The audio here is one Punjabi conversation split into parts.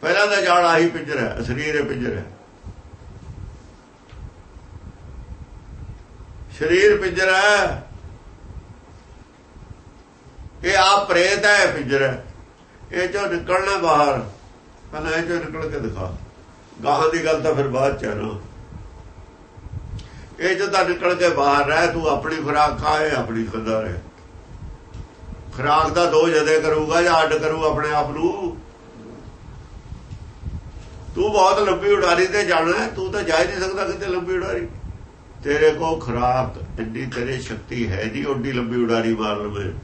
ਪਹਿਲਾਂ ਦਾ ਜਾਲ ਆਹੀ ਪਿੰਜਰ ਹੈ, ਸਰੀਰ ਇਹ ਪਿੰਜਰ ਹੈ। ਸਰੀਰ ਪਿੰਜਰ ਹੈ। ਇਹ ਆਪ ਪ੍ਰੇਤ ਹੈ ਪਿੰਜਰ ਹੈ। ਇਹ ਚੋਂ ਨਿਕਲਣਾ ਬਾਹਰ, ਪਹਿਲਾਂ ਇਹ ਚੋਂ ਨਿਕਲ ਕੇ ਦਿਖਾ। ਗਾਹਾਂ ਦੀ ਗੱਲ ਤਾਂ ਫਿਰ ਬਾਅਦ ਚ ਨਾ। ਇਹ ਜੋ ਤਾਂ ਨਿਕਲ ਕੇ ਬਾਹਰ ਰਹਿ, ਤੂੰ ਆਪਣੀ ਖੁਰਾਕ ਖਾਏ ਆਪਣੀ ਖੰਦਾ ਰਹਿ। ਖੁਰਾਕ ਦਾ ਦੋ ਜਦੇ ਕਰੂਗਾ ਜਾਂ ਅੱਡ ਕਰੂ ਆਪਣੇ ਆਪ ਨੂੰ। ਤੂੰ ਬਹੁਤ ਲੰਬੀ ਉਡਾਰੀ ਤੇ ਜਾਣਾ ਤੂੰ ਤਾਂ ਜਾ ਹੀ ਨਹੀਂ ਸਕਦਾ ਕਿਤੇ ਲੰਬੀ ਉਡਾਰੀ। ਤੇਰੇ ਕੋ ਖੁਰਾਕ, ਇੰਨੀ ਤੇਰੇ ਸ਼ਕਤੀ ਹੈ ਨਹੀਂ ਓਡੀ ਲੰਬੀ ਉਡਾਰੀ ਮਾਰ ਲਵੇ।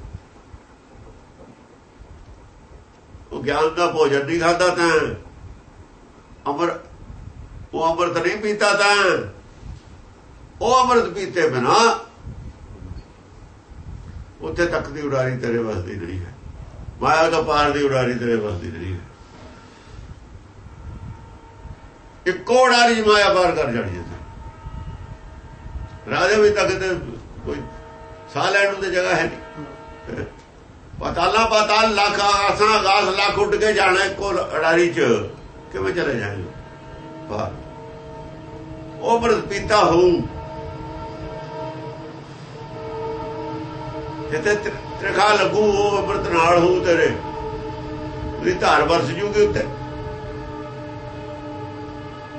ਉਹ ਗਿਆਨ ਦਾ ਭੋਜਨ ਨਹੀਂ ਖਾਦਾ ਤਾਂ। ਅਮਰ ਉਹ ਅੰਮ੍ਰਿਤ ਨਹੀਂ ਪੀਤਾ ਤਾਂ। ਉਹ ਅੰਮ੍ਰਿਤ ਪੀਤੇ ਬਿਨਾ ਉੱਥੇ ਤੱਕ ਦੀ ਉਡਾਰੀ ਤੇਰੇ ਵਸਦੀ ਨਹੀਂ ਹੈ। ਮਾਇਆ ਦਾ ਪਾਰ ਦੀ ਉਡਾਰੀ ਤੇਰੇ ਵਸਦੀ ਨਹੀਂ ਹੈ। ਇੱਕੋ ਉਡਾਰੀ ਮਾਇਆ ਪਾਰ ਕਰ ਜਾਣੀ ਹੈ ਰਾਜੇ ਵੀ ਤੱਕ ਤੇ ਕੋਈ ਸਾਹ ਲੈਣ ਨੂੰ ਤੇ ਜਗ੍ਹਾ ਹੈ ਨਹੀਂ। ਪਤਾਲਾ, ਪਤਾਲ ਲੱਖ, ਆਸਾਂ ਆਗਾਸ ਲੱਖ ਉੱਡ ਕੇ ਜਾਣਾ ਇੱਕੋ ਅਡਾਰੀ ਚ। ਕਿਵੇਂ ਚਲੇ ਜਾਣਗੇ? ਬਾਹਰ ਉਹ ਬਰਦ ਪੀਤਾ ਹੋਊ। ਜਿੱਤੇ ਤ੍ਰਿਖਾ ਲੱਗੂ, ਉਹ ਅੰਮ੍ਰਿਤ ਨਾਲ ਹੋਊ ਤੇਰੇ। ਉਹਦੀ ਧਾਰ ਵਰਸ ਜੂਗੀ ਉੱਤੇ।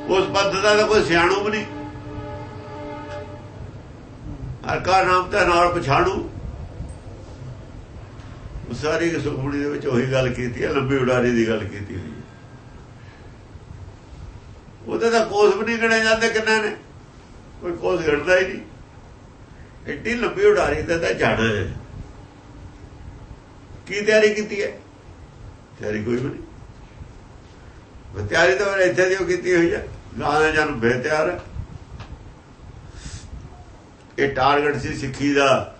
ਉਸ ਪੱਦ ਦਾ ਤਾਂ ਕੋਈ ਸਿਆਣੂ ਵੀ ਨਹੀਂ। ਹਰ ਕਾ ਨਾਮ ਤੇ ਨਾਲ ਪਛਾਣੂ। ਸਾਰੀ ਸੁਖਮਣੀ ਦੇ ਵਿੱਚ ਉਹੀ ਗੱਲ ਕੀਤੀ ਹੈ, ਲੰਬੀ ਉਡਾਰੀ ਦੀ ਗੱਲ ਕੀਤੀ ਹੋਈ ਉਹਦੇ ਤਾਂ ਕੋਸ ਵੀ ਨਹੀਂ ਗਣੇ ਜਾਂਦੇ ਕਿੰਨੇ ਨੇ। ਕੋਈ ਕੋਸ ਘੜਦਾ ਹੀ ਨਹੀਂ। ਐਡੀ ਲੰਬੀ ਉਡਾਰੀ ਦਾ ਤਾਂ ਜਾਣਾ ਕੀ ਤਿਆਰੀ ਕੀਤੀ ਹੈ? ਤਿਆਰੀ ਕੋਈ ਵੀ ਨਹੀਂ। ਤਿਆਰੀ ਤਾਂ ਮੈਂ ਇੱਥੇ ਦੀ ਕੀਤੀ ਹੋਈ ਹੈ। ਗਾਣਾ ਜਨ ਬੇਤਿਆਰ ਇਹ ਟਾਰਗੇਟ ਸੀ ਸਿੱਖੀ ਦਾ।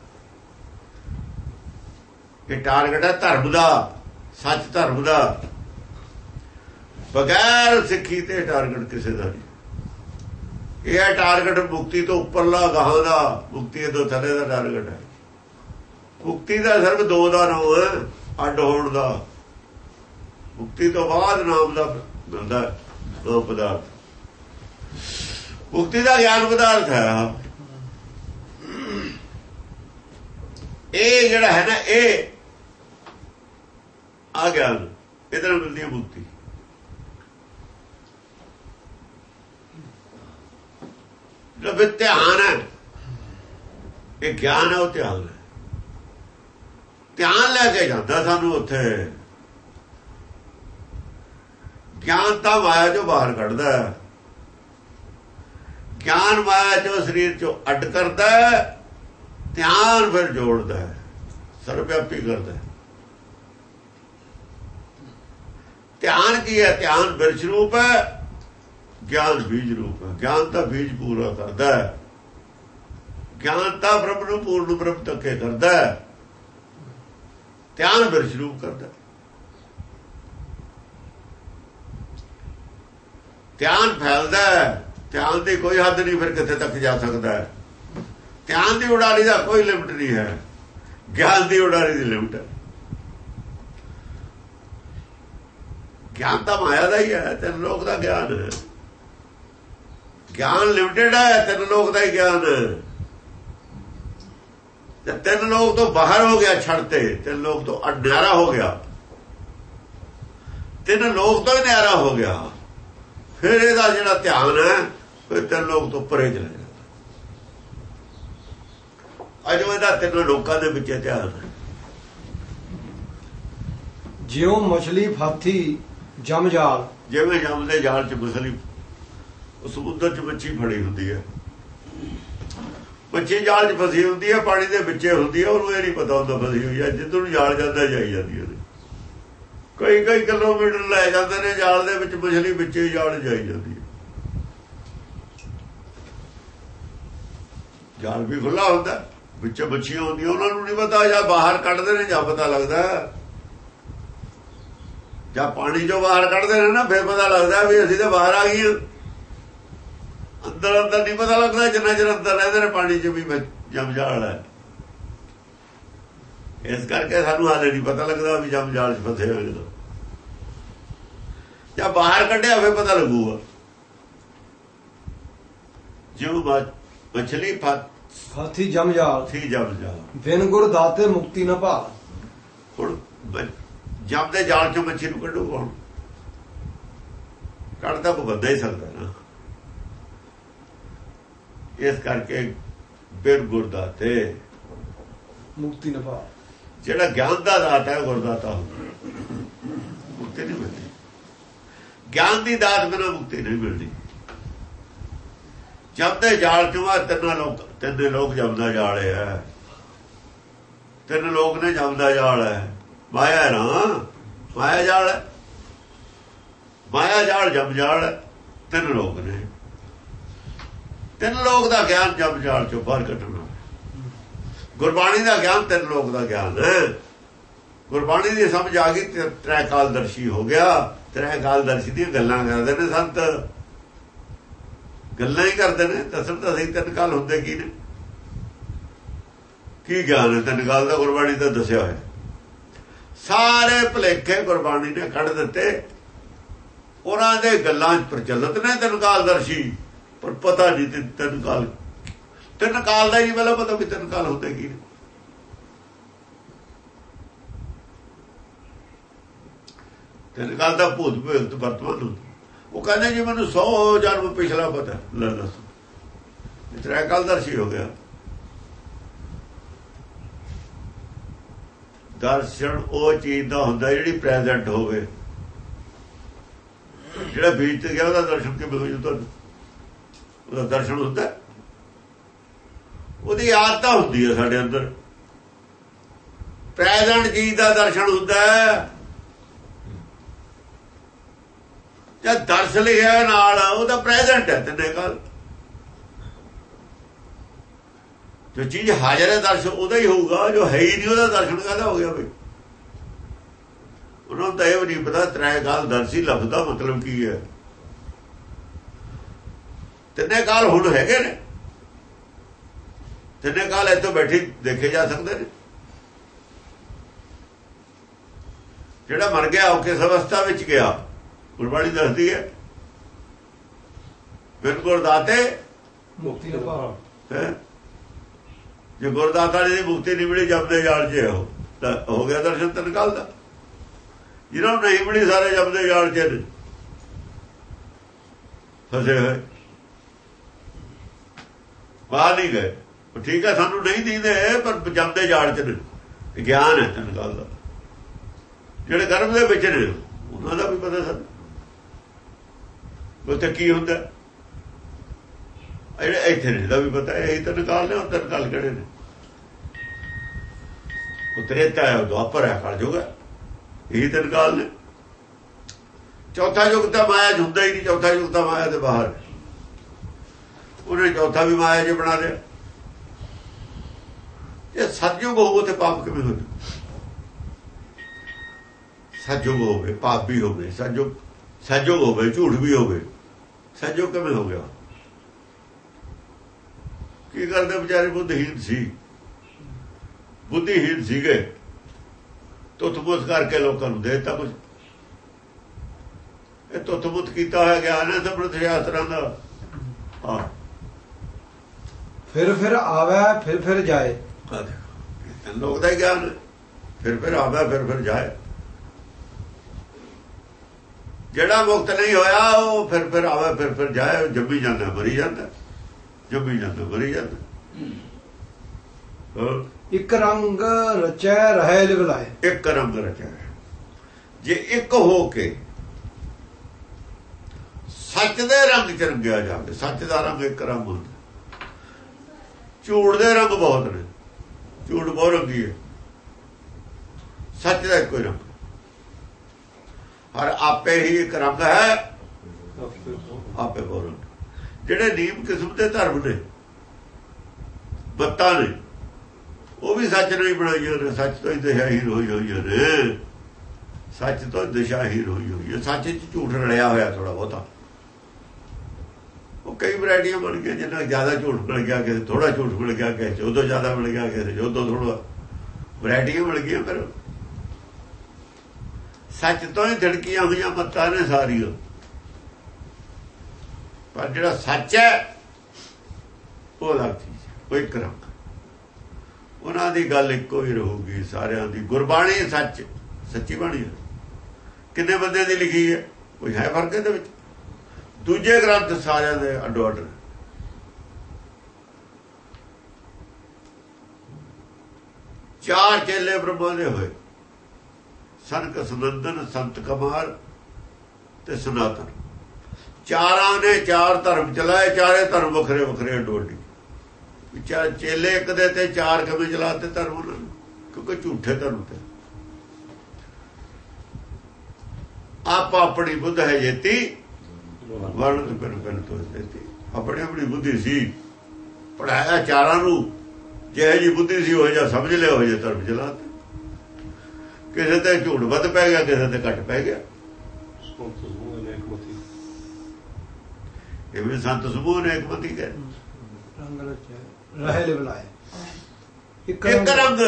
ਇਹ ਟਾਰਗੇਟ ਹੈ ਧਰਮ ਦਾ, ਸੱਚ ਧਰਮ ਦਾ। ਬਗੈਰ ਸਿੱਖੀ ਤੇ ਟਾਰਗੇਟ ਕਿਸੇ ਦਾ ਨਹੀਂ। ਇਹ ਟਾਰਗੇਟ ਮੁਕਤੀ ਤੋਂ ਉੱਪਰਲਾ ਗਾਹਾਂ ਦਾ, ਮੁਕਤੀ ਤੋਂ ਥੱਲੇ ਦਾ ਟਾਰਗੇਟ ਹੈ। ਮੁਕਤੀ ਦਾ ਸਿਰਫ ਦੋ ਦਾ ਨਾਮ ਅੱਡ ਹੋਣ ਦਾ। ਮੁਕਤੀ ਤੋਂ ਬਾਅਦ ਨਾਮ ਦਾ ਮਿਲਦਾ ਦੋ ਪਦਾਰਥ। ਮੁਕਤੀ ਦਾ ਗਿਆਨ ਪਦਾਰਥ ਹੈ। ਇਹ ਜਿਹੜਾ ਹੈ ਨਾ, ਇਹ ਆ ਗਿਆਨ, ਇਹਦੇ ਨਾਲ ਮਿਲਦੀ ਹੈ ਮੁਕਤੀ। ਜਦ ਧਿਆਨ ਹੈ, ਇਹ ਗਿਆਨ ਹੈ, ਉਹ ਧਿਆਨ ਹੈ। ਧਿਆਨ ਲੈ ਕੇ ਜਾਂਦਾ ਸਾਨੂੰ ਉੱਥੇ। ਗਿਆਨ ਤਾਂ ਮਾਇਆ ਜੋ ਬਾਹਰ ਕੱਢਦਾ ਹੈ। ਗਿਆਨ ਮਾਇਆ ਚੋਂ, ਸਰੀਰ ਚੋਂ ਅੱਡ ਕਰਦਾ ਧਿਆਨ ਫਿਰ ਜੋੜਦਾ ਹੈ ਸਰਵਿਆਪੀ ਕਰਦਾ ਧਿਆਨ ਕੀ ਹੈ? ਧਿਆਨ ਬਿਰਸ਼ ਰੂਪ ਹੈ, ਗਿਆਨ ਬੀਜ ਰੂਪ ਹੈ। ਗਿਆਨ ਤਾਂ ਬੀਜ ਪੂਰਾ ਕਰਦਾ ਹੈ। ਗਿਆਨ ਤਾਂ ਬ੍ਰਹਮ ਨੂੰ ਪੂਰਨ ਬ੍ਰਹਮ ਤੱਕੇ ਕਰਦਾ ਹੈ। ਧਿਆਨ ਬਿਰਸ਼ ਰੂਪ ਕਰਦਾ ਧਿਆਨ ਫੈਲਦਾ ਹੈ। ਧਿਆਨ ਦੀ ਕੋਈ ਹੱਦ ਨਹੀਂ ਫਿਰ ਕਿੱਥੇ ਤੱਕ ਜਾ ਸਕਦਾ ਹੈ। ਧਿਆਨ ਦੀ ਉਡਾਰੀ ਦਾ ਕੋਈ ਲਿਮਟ ਨਹੀਂ ਹੈ। ਗਿਆਨ ਦੀ ਉਡਾਰੀ ਦੀ ਲਿਮਟ ਹੈ। ਗਿਆਨ ਤਾਂ ਮਾਇਆ ਦਾ ਹੀ ਹੈ, ਤਿੰਨ ਲੋਕ ਦਾ ਗਿਆਨ ਹੈ। ਗਿਆਨ ਲਿਮਟਿਡ ਹੈ, ਤਿੰਨ ਲੋਕ ਦਾ ਹੀ ਗਿਆਨ ਤੇ ਤਿੰਨ ਲੋਕ ਤੋਂ ਬਾਹਰ ਹੋ ਗਿਆ ਛੱਡਤੇ ਤਿੰਨ ਲੋਕ ਤੋਂ ਅਡਿਆਰਾ ਹੋ ਗਿਆ। ਤਿੰਨ ਲੋਕ ਤੋਂ ਹੀ ਨਿਆਰਾ ਹੋ ਗਿਆ। ਫਿਰ ਇਹਦਾ ਜਿਹੜਾ ਧਿਆਨ ਹੈ ਫਿਰ ਤਿੰਨ ਲੋਕ ਤੋਂ ਪਰੇ ਚਲੇ ਜਾਂਦਾ। ਅਜੋ ਇਹਦਾ ਤਿੰਨ ਲੋਕਾਂ ਦੇ ਵਿੱਚ ਧਿਆਨ ਹੈ। ਜਿਉ ਮਛਲੀ ਫਾਥੀ ਜਮ ਜਾਲ। ਜਿਵੇਂ ਜਮ ਦੇ ਜਾਲ ਚ ਮਸਲੀ ਉਹ ਸਮੁੰਦਰ ਚ ਮੱਛੀ ਫੜੀ ਹੁੰਦੀ ਹੈ। ਮੱਛੀ ਜਾਲ 'ਚ ਫਸੀ ਹੁੰਦੀ ਹੈ ਪਾਣੀ ਦੇ ਵਿੱਚੇ ਹੁੰਦੀ ਹੈ ਉਹਨੂੰ ਇਹ ਨਹੀਂ ਪਤਾ ਹੁੰਦਾ ਫਸੀ ਹੋਈ ਹੈ ਜਿੱਦੋਂ ਨੂੰ ਜਾਲ ਜਾਂਦਾ ਜਾਈ ਜਾਂਦੀ ਹੈ ਕਈ ਕਈ ਕਿਲੋਮੀਟਰ ਲੈ ਜਾਂਦੇ ਨੇ ਜਾਲ ਦੇ ਵਿੱਚ ਮਛਲੀ ਵਿੱਚੇ ਜਾਲ ਜਾਈ ਜਾਂਦੀ ਹੈ। ਜਾਲ ਵੀ ਖੁੱਲਾ ਹੁੰਦਾ। ਵਿੱਚ ਮੱਛੀਆਂ ਹੁੰਦੀਆਂ, ਉਹਨਾਂ ਨੂੰ ਨਹੀਂ ਪਤਾ, ਜਾਂ ਬਾਹਰ ਕੱਢਦੇ ਨੇ, ਜਾਂ ਪਤਾ ਲੱਗਦਾ। ਜਾਂ ਪਾਣੀ ਚੋਂ ਬਾਹਰ ਕੱਢਦੇ ਨੇ ਨਾ, ਫਿਰ ਪਤਾ ਲੱਗਦਾ ਵੀ ਅਸੀਂ ਤਾਂ ਬਾਹਰ ਆ ਗਏ ਅੰਦਰ ਅੰਦਰ ਨਹੀਂ ਪਤਾ ਲੱਗਦਾ, ਜਿੰਨਾ ਚਿਰ ਅੰਦਰ ਰਹਿੰਦੇ ਨੇ, ਪਾਣੀ 'ਚ ਵੀ ਜਮ ਜਾਲ ਹੈ ਇਸ ਕਰਕੇ ਸਾਨੂੰ ਹਾਲੇ ਨਹੀਂ ਪਤਾ ਲੱਗਦਾ ਵੀ ਜਮ ਜਾਲ 'ਚ ਫਸੇ ਹੋਏ ਨੇ। ਜਾਂ ਬਾਹਰ ਕੱਢਿਆ ਫੇ ਪਤਾ ਲੱਗੂਗਾ। ਜਿਉ ਮਛਲੀ ਫਤ ਹਾਥੀ ਜਮ ਜਾਲ। ਸੀ ਜਮ ਜਾ ਬਿਨ ਗੁਰ ਦਾਤੇ ਮੁਕਤੀ ਨਾ ਭਾਲ। ਹੁਣ ਜਮ ਦੇ ਜਾਲ ਚੋਂ ਮੱਛੀ ਨੂੰ ਕੱਢੂ ਕੌਣ ਕੱਢ ਤਾਂ ਕੋਈ ਬੰਦਾ ਹੀ ਸਕਦਾ ਨਾ। ਇਸ ਕਰਕੇ ਬਿਨ ਗੁਰਦਾਤੇ ਮੁਕਤੀ ਨਾ ਭਾਲ। ਜਿਹੜਾ ਗਿਆਨ ਦਾ ਦਾਤਾ ਹੈ ਗੁਰਦਾਤਾ ਮੁਕਤੀ ਨਹੀਂ ਮਿਲਦੀ। ਗਿਆਨ ਦੀ ਦਾਤ ਬਿਨਾਂ ਮੁਕਤੀ ਨਹੀਂ ਮਿਲਦੀ। ਜਦ ਜਾਲ ਚੋਂ ਤਿੰਨਾਂ ਲੋਕ ਤਿੰਨ ਲੋਕ ਜਮਦਾ ਜਾਲ ਹੈ। ਤਿੰਨ ਲੋਕ ਨੇ ਜਮਦਾ ਜਾਲ ਹੈ। ਮਾਇਆ ਹੈ ਨਾ? ਮਾਇਆ ਜਾਲ ਹੈ। ਮਾਇਆ ਜਾਲ, ਜਮ ਜਾਲ ਤਿੰਨ ਲੋਕ ਨੇ। ਤਿੰਨ ਲੋਕ ਦਾ ਗਿਆਨ ਜਮ ਜਾਲ ਚੋਂ ਬਾਹਰ ਕੱਢਣਾ। ਗੁਰਬਾਣੀ ਦਾ ਗਿਆਨ ਤਿੰਨ ਲੋਕ ਦਾ ਗਿਆਨ ਹੈ। ਗੁਰਬਾਣੀ ਦੀ ਸਮਝ ਆ ਗਈ ਤ੍ਰੈ ਕਾਲਦਰਸ਼ੀ ਹੋ ਗਿਆ। ਤ੍ਰੈ ਕਾਲਦਰਸ਼ੀ ਦੀਆਂ ਗੱਲਾਂ ਕਰਦੇ ਨੇ ਸੰਤ। ਗੱਲਾਂ ਹੀ ਕਰਦੇ ਨੇ, ਦੱਸਣ ਤਾਂ ਸਹੀ ਤਿੰਨ ਕਾਲ ਹੁੰਦੇ ਕੀ ਨੇ? ਕੀ ਗਿਆਨ ਹੈ? ਤਿੰਨ ਕਾਲ ਦਾ ਗੁਰਬਾਣੀ ਦਾ ਦੱਸਿਆ ਹੋਇਆ। ਸਾਰੇ ਭਲੇਖੇ ਗੁਰਬਾਣੀ ਨੇ ਕੱਢ ਦਿੱਤੇ। ਉਹਨਾਂ ਦੇ ਗੱਲਾਂ 'ਚ ਪ੍ਰਚਲਿਤ ਨੇ ਤਿੰਨ ਕਾਲ ਦਰਸ਼ੀ, ਪਰ ਪਤਾ ਨਹੀਂ ਤਿੰਨ- ਤਿੰਨ ਕਾਲ। ਤਿੰਨ ਕਾਲ ਦਾ ਹੀ ਪਹਿਲਾਂ ਪਤਾ ਵੀ ਤਿੰਨ ਕਾਲ ਹੁੰਦੇ ਕੀ ਨੇ? ਤਿੰਨ ਕਾਲ ਦਾ ਭੂਤ ਭਵਿੱਖ ਵਰਤਮਾਨ ਹੁੰਦਾ। ਉਹ ਕਹਿੰਦੇ ਜੀ ਮੈਨੂੰ 100 ਜਨਮ ਪਿਛਲਾ ਪਤਾ ਲੈ ਦੱਸ ਇਹ ਤੇਰਾ ਹੋ ਗਿਆ। ਦਰਸ਼ਨ ਉਹ ਚੀਜ਼ ਦਾ ਹੁੰਦਾ ਜਿਹੜੀ ਪ੍ਰੈਜ਼ੈਂਟ ਹੋਵੇ। ਜਿਹੜਾ ਬੀਜ ਤੇ ਗਿਆ ਉਹਦਾ ਦਰਸ਼ਨ ਕਿਵੇਂ ਹੋ ਜੂ ਤੁਹਾਨੂੰ? ਉਹਦਾ ਦਰਸ਼ਨ ਹੁੰਦਾ ਹੈ। ਉਹਦੀ ਆਦਤ ਹੁੰਦੀ ਹੈ ਸਾਡੇ ਅੰਦਰ। ਪ੍ਰੈਜ਼ੈਂਟ ਚੀਜ਼ ਦਾ ਦਰਸ਼ਨ ਹੁੰਦਾ ਹੈ। ਜਦ ਦਰਸ਼ ਲਿਖਿਆ ਨਾਲ, ਉਹਦਾ ਪ੍ਰੈਜ਼ੈਂਟ ਹੈ ਤਿੰਨੇ ਕਾਲ। ਜੋ ਚੀਜ਼ ਹਾਜ਼ਰ ਹੈ ਦਰਸ਼, ਉਹਦਾ ਹੀ ਹੋਊਗਾ, ਜੋ ਹੈ ਹੀ ਨਹੀਂ ਉਹਦਾ ਦਰਸ਼ਨ ਕਾਹਦਾ ਹੋ ਗਿਆ ਬਈ? ਉਹਨਾਂ ਨੂੰ ਤਾਂ ਇਹ ਵੀ ਨਹੀਂ ਪਤਾ, ਤ੍ਰੈ ਕਾਲ ਦਰਸ਼ੀ ਲਫ਼ਜ਼ ਦਾ ਮਤਲਬ ਕੀ ਹੈ। ਤਿੰਨੇ ਕਾਲ ਹੁਣ ਹੈਗੇ ਨੇ। ਤਿੰਨੇ ਕਾਲ ਇੱਥੋਂ ਬੈਠੀ ਦੇਖੇ ਜਾ ਸਕਦੇ ਨੇ। ਜਿਹੜਾ ਮਰ ਗਿਆ, ਉਹ ਕਿਸ ਅਵਸਥਾ ਵਿੱਚ ਗਿਆ? ਗੁਰਬਾਣੀ ਦੱਸਦੀ ਹੈ। ਬਿਲਕੁਲ ਦਾਤੇ ਮੁਕਤੀ ਨਾ ਭਾਲ ਹੈ? ਜੇ ਗੁਰਦਾਤਾ ਦੀ ਮੁਕਤੀ ਨਹੀਂ ਮਿਲੀ ਜਪਦੇ ਜਾਲ 'ਚ ਹੈ ਤਾਂ ਹੋ ਗਿਆ ਦਰਸ਼ਨ ਤਨ ਕਾਲ ਦਾ। ਜਿਹਨਾਂ ਨੂੰ ਨਹੀਂ ਮਿਲੀ ਸਾਰੇ ਜਪਦੇ ਜਾਲ 'ਚ ਨੇ। ਫਸੇ ਹੋਏ। ਬਾਹਰ ਨਹੀਂ ਗਏ। ਉਹ ਠੀਕ ਹੈ ਸਾਨੂੰ ਨਹੀਂ ਦੀਂਦੇ ਪਰ ਜਪਦੇ ਜਾਲ 'ਚ ਨੇ। ਗਿਆਨ ਹੈ ਤਨ ਕਾਲ ਦਾ। ਜਿਹੜੇ ਗਰਭ ਦੇ ਵਿੱਚ ਨੇ ਉਹਨਾਂ ਦਾ ਵੀ ਪਤਾ ਸਾਨੂੰ। ਉੱਥੇ ਕੀ ਹੁੰਦਾ? ਜਿਹੜਾ ਇੱਥੇ ਨੇ ਦਾ ਵੀ ਪਤਾ ਹੈ ਇਹ ਤਾਂ ਨਿਕਾਲ ਨੇ ਉਹ ਤਾਂ ਨਿਕਾਲ ਕਿਹੜੇ ਨੇ। ਉਹ ਤ੍ਰੇਤਾ ਦੁਆਪਰ ਹੈ ਕਲ ਜੁਗ ਹੈ ਇਹ ਤਾਂ ਨਿਕਾਲ ਨੇ ਚੌਥਾ ਯੁਗ ਤਾਂ ਮਾਇਆ 'ਚ ਹੁੰਦਾ ਹੀ ਨਹੀਂ, ਚੌਥਾ ਯੁਗ ਤਾਂ ਮਾਇਆ ਦੇ ਬਾਹਰ। ਉਹਨੇ ਚੌਥਾ ਵੀ ਮਾਇਆ ਜੇ ਬਣਾ ਲਿਆ। ਇਹ ਸਤਜੁਗ ਹੋਵੇ ਤੇ ਪਾਪ ਕਿਵੇਂ ਹੋ ਸਤਜੁਗ ਹੋਵੇ, ਪਾਪ ਵੀ ਹੋਵੇ ਸਤਜੁਗ ਸਤਜੁਗ ਹੋਵੇ, ਝੂਠ ਵੀ ਹੋਵੇ। ਸਤਜੁਗ ਕਿਵੇਂ ਹੋ ਗਿਆ? ਕੀ ਕਰਦੇ ਵਿਚਾਰੇ ਬੁੱਧਹੀਨ ਸੀ? ਬੁੱਧੀਹੀਨ ਸੀਗੇ। ਤੁਤਬੁੱਤ ਕਰਕੇ ਲੋਕਾਂ ਨੂੰ ਦੇਤਾ ਕੁਝ ਇਹ ਤੁਤਬੁੱਤ ਕੀਤਾ ਹੋਇਆ ਗਿਆਨ ਹੈ ਸਮਰਥ ਸ਼ਾਸਤਰਾਂ ਦਾ। ਹਾਂ। ਫਿਰ ਫਿਰ ਆਵੇ ਫਿਰ ਫਿਰ ਜਾਏ। ਲੋਕ ਦਾ ਹੀ ਗਿਆਨ। ਫਿਰ ਫਿਰ ਆਵੇ ਫਿਰ ਫਿਰ ਜਾਏ। ਜਿਹੜਾ ਮੁਕਤ ਨਹੀਂ ਹੋਇਆ ਉਹ ਫਿਰ ਫਿਰ ਆਵੇ ਫਿਰ ਫਿਰ ਜਾਏ ਜੰਮੀ ਜਾਂਦਾ ਮਰੀ ਜਾਂਦਾ। ਜੰਮੀ ਜਾਂਦਾ ਮਰੀ ਜਾਂਦਾ। ਇੱਕ ਰੰਗ ਰਚੈ ਰਹਿ ਲਿਵ ਲਾਏ। ਇੱਕ ਰਚਿਆ ਹੈ। ਜੇ ਇੱਕ ਹੋ ਕੇ ਸੱਚ ਦੇ ਰੰਗ ਚ ਰੰਗਿਆ ਜਾਵੇ ਸੱਚ ਦਾ ਰੰਗ ਇੱਕ ਰੰਗ ਹੁੰਦਾ। ਝੂਠ ਦੇ ਰੰਗ ਬਹੁਤ ਨੇ। ਝੂਠ ਬਹੁਤ ਰੰਗੀ ਹੈ। ਸੱਚ ਦਾ ਇੱਕੋ ਰੰਗ। ਹਰ ਆਪੇ ਹੀ ਇੱਕ ਰੰਗ ਹੈ। ਆਪੇ ਰੰਗ ਜਿਹੜੇ ਨੀਮ ਕਿਸਮ ਦੇ ਧਰਮ ਨੇ ਬੱਤਾਂ ਨੇ ਉਹ ਵੀ ਸੱਚ ਨਹੀਂ ਬਣਾਈਆਂ ਨੇ। ਸੱਚ ਤੋਂ ਹੀ ਦਿਸ਼ਾਹੀਨ ਹੋਈ ਹੋਈਆਂ ਨੇ। ਸੱਚ ਤੋਂ ਦਿਸ਼ਾਹੀਨ ਹੋਈ ਹੋਈ ਹੈ। ਸੱਚ 'ਚ ਝੂਠ ਰਲਿਆ ਹੋਇਆ ਥੋੜਾ ਬਹੁਤਾ। ਉਹ ਕਈ ਵੈਰਾਈਟੀਆਂ ਬਣ ਗਈਆਂ ਜਿੰਨਾ ਜ਼ਿਆਦਾ ਝੂਠ ਮਿਲ ਗਿਆ ਕਿਸੇ ਥੋੜਾ ਝੂਠ ਮਿਲ ਗਿਆ ਕਿਸੇ 'ਚ ਉਦੋਂ ਜ਼ਿਆਦਾ ਮਿਲ ਗਿਆ ਕਿਸੇ ਉਦੋਂ ਥੋੜਾ ਵੈਰਾਈਟੀਆਂ ਮਿਲ ਗਈਆਂ ਫਿਰ ਸੱਚ ਤੋਂ ਹੀ ਧੜਕੀਆਂ ਹੋਈਆਂ ਮੱਤਾਂ ਨੇ ਸਾਰੀਆਂ। ਪਰ ਜਿਹੜਾ ਸੱਚ ਹੈ, ਉਹ ਅਲੱਗ ਚੀਜ਼ ਕੋਈ ਉਹ ਉਹਨਾਂ ਦੀ ਗੱਲ ਇੱਕੋ ਹੀ ਰਹੂਗੀ, ਸਾਰਿਆਂ ਦੀ। ਗੁਰਬਾਣੀ ਸੱਚ, ਸੱਚੀ ਬਾਣੀ ਹੈ। ਕਿੰਨੇ ਬੰਦੇ ਦੀ ਲਿਖੀ ਹੈ? ਕੋਈ ਹੈ ਫ਼ਰਕ ਇਹਦੇ ਵਿੱਚ? ਦੂਜੇ ਗ੍ਰੰਥ ਸਾਰਿਆਂ ਦੇ ਅੱਡੋ ਅੱਡ ਚਾਰ ਚੇਲੇ ਬ੍ਰਹਮਾ ਦੇ ਹੋਏ। ਸੰਕ ਸੁਨੰਦਨ, ਸੰਤ ਕਮਾਰ ਤੇ ਸਨਾਤਨ। ਚਾਰਾਂ ਨੇ ਚਾਰ ਧਰਮ ਚਲਾਏ, ਚਾਰੇ ਧਰਮ ਵੱਖਰੇ ਵੱਖਰੇ ਅੱਡੋਡੀ ਵਿਚਾਰ ਚੇਲੇ ਇੱਕ ਦੇ ਤੇ ਚਾਰ ਕਮੇ ਚਲਾਤੇ ਧਰਮ ਉਹਨਾਂ ਨੇ, ਕਿਉਂਕਿ ਝੂਠੇ ਧਰਮ ਤੇ। ਆਪ ਆਪਣੀ ਬੁੱਧ ਹੈ ਜੇਤੀ ਵਰਣ ਤੋਂ ਬਿਨ ਤੋਂ ਦਿੱਤੀ ਆਪਣੀ ਆਪਣੀ ਬੁੱਧੀ ਸੀ, ਪੜਾਇਆ ਚਾਰਾਂ ਨੂੰ, ਜਿਹੇ ਜੀ ਬੁੱਧੀ ਸੀ, ਉਹ ਜਿਹਾ ਸਮਝ ਲਿਆ, ਉਹ ਜਿਹਾ ਧਰਮ ਚਲਾਤੇ ਕਿਸੇ ਤੇ ਝੂਠ ਵੱਧ ਪੈ ਗਿਆ ਕਿਸੇ ਤੇ ਘੱਟ ਪੈ ਗਿਆ। ਇਹ ਵੀ ਸੰਤ ਸਮੂਹ ਨੇ ਇਕਮਤੀ ਕਹੇ। ਰੰਗ ਰਹੇ ਇੱਕ ਰੰਗ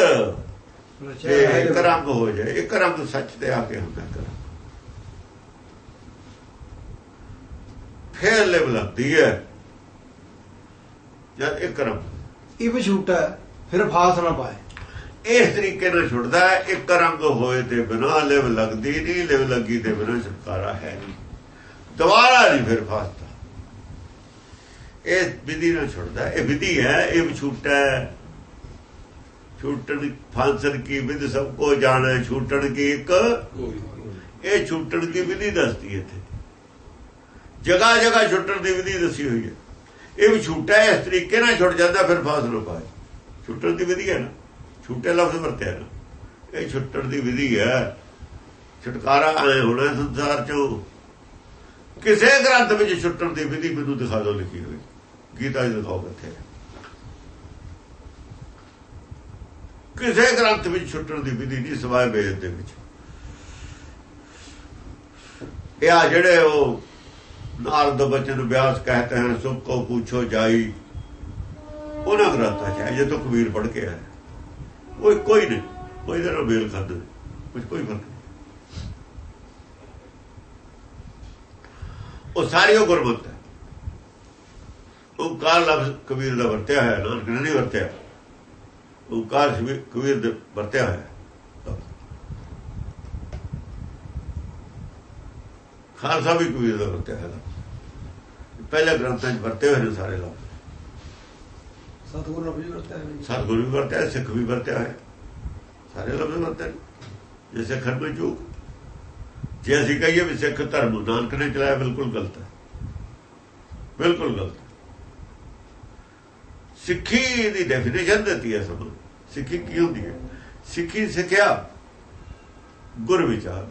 ਇੱਕ। ਰੰਗ ਹੋ ਜਾਏ ਇੱਕ ਰੰਗ ਸੱਚ ਤੇ ਆ ਕੇ ਹੁੰਦਾ ਕਰ ਫੇਰ ਲੈ ਬਲਦੀ ਹੈ। ਜਦ ਇੱਕ ਰੰਗ। ਇਹ ਵੀ ਛੂਟਾ ਹੈ, ਫਿਰ ਫਾਸ ਨਾ ਪਾਏ। ਇਸ ਤਰੀਕੇ ਨਾਲ ਛੁੱਟਦਾ ਹੈ ਇੱਕ ਰੰਗ ਹੋਏ ਤੇ ਬਿਨਾ ਲਿਵ ਲੱਗਦੀ ਨਹੀਂ ਲਿਵ ਲੱਗੀ ਤੇ ਬਿਨਾ ਛੁਟਕਾਰਾ ਹੈ ਨਹੀਂ। ਦੁਬਾਰਾ ਨਹੀਂ ਫਿਰ ਫਾਸਦਾ। ਇਹ ਵਿਧੀ ਨਾਲ ਛੁੱਟਦਾ। ਇਹ ਵਿਧੀ ਹੈ ਇਹ ਵਿਛੂਟਾ ਹੈ। ਛੂਟਣ ਫਾਂਸਣ ਕੀ ਵਿਧ ਸਭ ਕੋ ਜਾਣੇ ਛੂਟਣ ਕੀ ਇੱਕ? ਇਹ ਛੁੱਟਣ ਦੀ ਵਿਧੀ ਦੱਸਦੀ ਹੈ ਇੱਥੇ। ਜਗ੍ਹਾ ਜਗ੍ਹਾ ਛੁੱਟਣ ਦੀ ਵਿਧੀ ਦੱਸੀ ਹੋਈ ਹੈ। ਇਹ ਵੀ ਛੁੱਟਾ ਇਸ ਤਰੀਕੇ ਨਾਲ ਛੁੱਟ ਜਾਂਦਾ ਫਿਰ ਫਾਸਲਾ ਪਾਏ ਛੁੱਟਣ ਦੀ ਵਿਧੀ ਹੈ ਨਾ। ਛੁੱਟੇ ਲਫ਼ਜ਼ ਵਰਤਿਆ ਨਾ। ਇਹ ਛੁੱਟਣ ਦੀ ਵਿਧੀ ਹੈ। ਛੁਟਕਾਰਾ ਆਏ ਹੋਣਾ ਸੰਸਾਰ ਚੋਂ। ਕਿਸੇ ਗ੍ਰੰਥ ਵਿੱਚ ਛੁੱਟਣ ਦੀ ਵਿਧੀ ਮੈਨੂੰ ਦਿਖਾ ਦਿਓ ਲਿਖੀ ਹੋਈ। ਗੀਤਾ ਜੀ ਦਿਖਾਓ ਕਿੱਥੇ ਕਿਸੇ ਗ੍ਰੰਥ ਵਿੱਚ ਛੁੱਟਣ ਦੀ ਵਿਧੀ ਨਹੀਂ, ਸਿਵਾਏ ਵੇਦ ਦੇ ਵਿੱਚ। ਇਹ ਆ ਜਿਹੜੇ ਉਹ ਨਾਰਦ ਬਚਨ ਵਿਆਸ ਕਹਤੇ ਹਨ ਸੁਖ ਕੋ ਪੁੱਛੋ ਜਾਈ। ਉਹਨਾਂ ਗ੍ਰੰਥਾਂ ਚ ਹੈ ਜੇ ਤੋਂ ਕਬੀਰ ਪੜ ਕੇ ਆਇਆ। ਕੋਈ ਕੋਈ ਨਹੀਂ। ਕੋਈ ਦਾ ਮੇਲ ਖਾਦੇ ਕੁਝ ਕੋਈ ਫ਼ਰਕ ਨਹੀਂ। ਉਹ ਸਾਰੀ ਉਹ ਗੁਰਮਤ ਹੈ। ਓਕਾਰ ਲਫ਼ਜ਼ ਕਬੀਰ ਦਾ ਵਰਤਿਆ ਹੈ ਨਾਨਕ ਨੇ ਨਹੀਂ ਵਰਤਿਆ। ਉਹ ਸ਼ਬੀ- ਕਬੀਰ ਦੇ ਵਰਤਿਆ ਹੈ ਖਾਲਸਾ ਵੀ ਕਬੀਰ ਦਾ ਵਰਤਿਆ ਹੈ ਪਹਿਲੇ ਗ੍ਰੰਥਾਂ 'ਚ ਵਰਤੇ ਹੋਏ ਨੇ ਸਾਰੇ ਲਫ਼ਜ਼। ਸਤਿਗੁਰੂ ਰੱਬ ਜੀ ਵਰਤਿਆ ਹੈ ਸਤਿਗੁਰੂ ਵੀ ਵਰਤਿਆ, ਸਿੱਖ ਵੀ ਵਰਤਿਆ ਹੈ ਸਾਰੇ ਲਫ਼ਜ਼ ਵਰਤੇ ਨੇ। ਜੇ ਸਿੱਖ ਨੂੰ ਚੂਕ ਜੇ ਅਸੀਂ ਕਹੀਏ ਵੀ ਸਿੱਖ ਧਰਮ ਨਾਨਕ ਨੇ ਚਲਾਇਆ, ਬਿਲਕੁਲ ਗਲਤ ਹੈ। ਬਿਲਕੁਲ ਗਲਤ ਸਿੱਖੀ ਦੀ ਡੈਫੀਨੇਸ਼ਨ ਦਿੱਤੀ ਹੈ ਸਭ ਸਿੱਖੀ ਕੀ ਹੁੰਦੀ ਹੈ? ਸਿੱਖੀ ਸਿੱਖਿਆ, ਗੁਰ ਵਿਚਾਰ।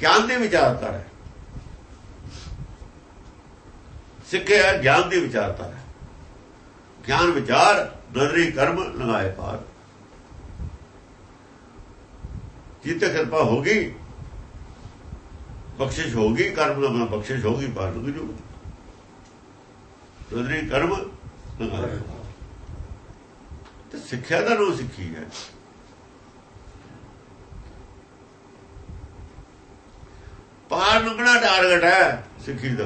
ਗਿਆਨ ਦੇ ਵਿਚਾਰਤਾ ਹੈ। ਸਿੱਖਿਆ ਗਿਆਨ ਦੀ ਵਿਚਾਰਤਾ ਹੈ। ਗਿਆਨ ਵਿਚਾਰ ਨਜ਼ਰੀ ਕਰਮ ਲਗਾਏ ਪਾਰ। ਜਿੱਤੇ ਕਿਰਪਾ ਹੋ ਗਈ, ਬਖਸ਼ਿਸ਼ ਹੋ ਗਈ, ਕਰਮ ਲਗਾ ਬਖਸ਼ਿਸ਼ ਹੋ ਗਈ, ਪਾਰ ਲਗ ਜੂ ਨਜ਼ਰੀ ਕਰਮ ਲਗਾਏ ਤੇ ਸਿੱਖਿਆ ਦਾ ਨੂੰ ਸਿੱਖੀ ਹੈ। ਪਾਰ ਲੰਘਣਾ ਟਾਰਗੇਟ ਹੈ ਸਿੱਖੀ ਦਾ।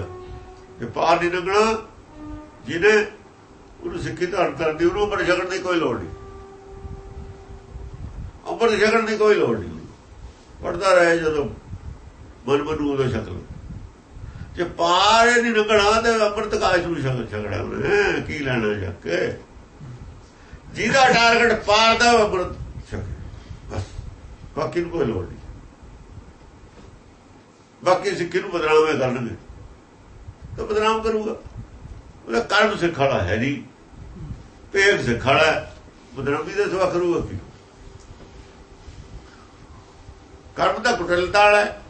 ਜੇ ਪਾਰ ਨਹੀਂ ਲੰਘਣਾ, ਜਿਹਨੇ ਉਹਨੂੰ ਸਿੱਖੀ ਧਾਰਨ ਕਰਦੀ ਉਹਨੂੰ ਅੰਮ੍ਰਿਤ ਛਕਣ ਦੀ ਕੋਈ ਲੋੜ ਨਹੀਂ। ਅੰਮ੍ਰਿਤ ਛਕਣ ਦੀ ਕੋਈ ਲੋੜ ਨਹੀਂ। ਪੜਦਾ ਰਹੇ ਜਦੋਂ ਮਨ ਮਨੂ ਉਹਦਾ ਸ਼ਕਲ ਜੇ ਪਾਰ ਨਹੀਂ ਲੰਘਣਾ ਤੇ ਅੰਮ੍ਰਿਤ ਕਾਸ਼ ਨੂੰ ਛਕ ਛਕੜਾ ਉਹਨੇ। ਕੀ ਲੈਣਾ ਜਾ ਕੇ? ਜਿਹਦਾ ਟਾਰਗੇਟ ਪਾਰ ਦਾ ਅੰਮ੍ਰਿਤ ਛਕ। ਬਸ, ਬਾਕੀ ਨੂੰ ਕੋਈ ਲੋੜ ਨਹੀਂ। ਬਾਕੀ ਸਿੱਖੀ ਨੂੰ ਬਦਨਾਮ ਕਰਨਗੇ। ਤਾਂ ਬਦਨਾਮ ਕਰੂਗਾ। ਉਹਦਾ ਕਰਮ ਸਿੱਖ ਵਾਲਾ ਹੈ ਨਹੀਂ। ਭੇਖ ਸਿੱਖ ਵਾਲਾ ਹੈ। ਬਦਨਾਮੀ ਦਾ ਸਵਾ ਕਰੂਗਾ ਕੀ? ਕਰਮ ਦਾ ਕੁਟਲਤਾ ਵਾਲਾ ਹੈ।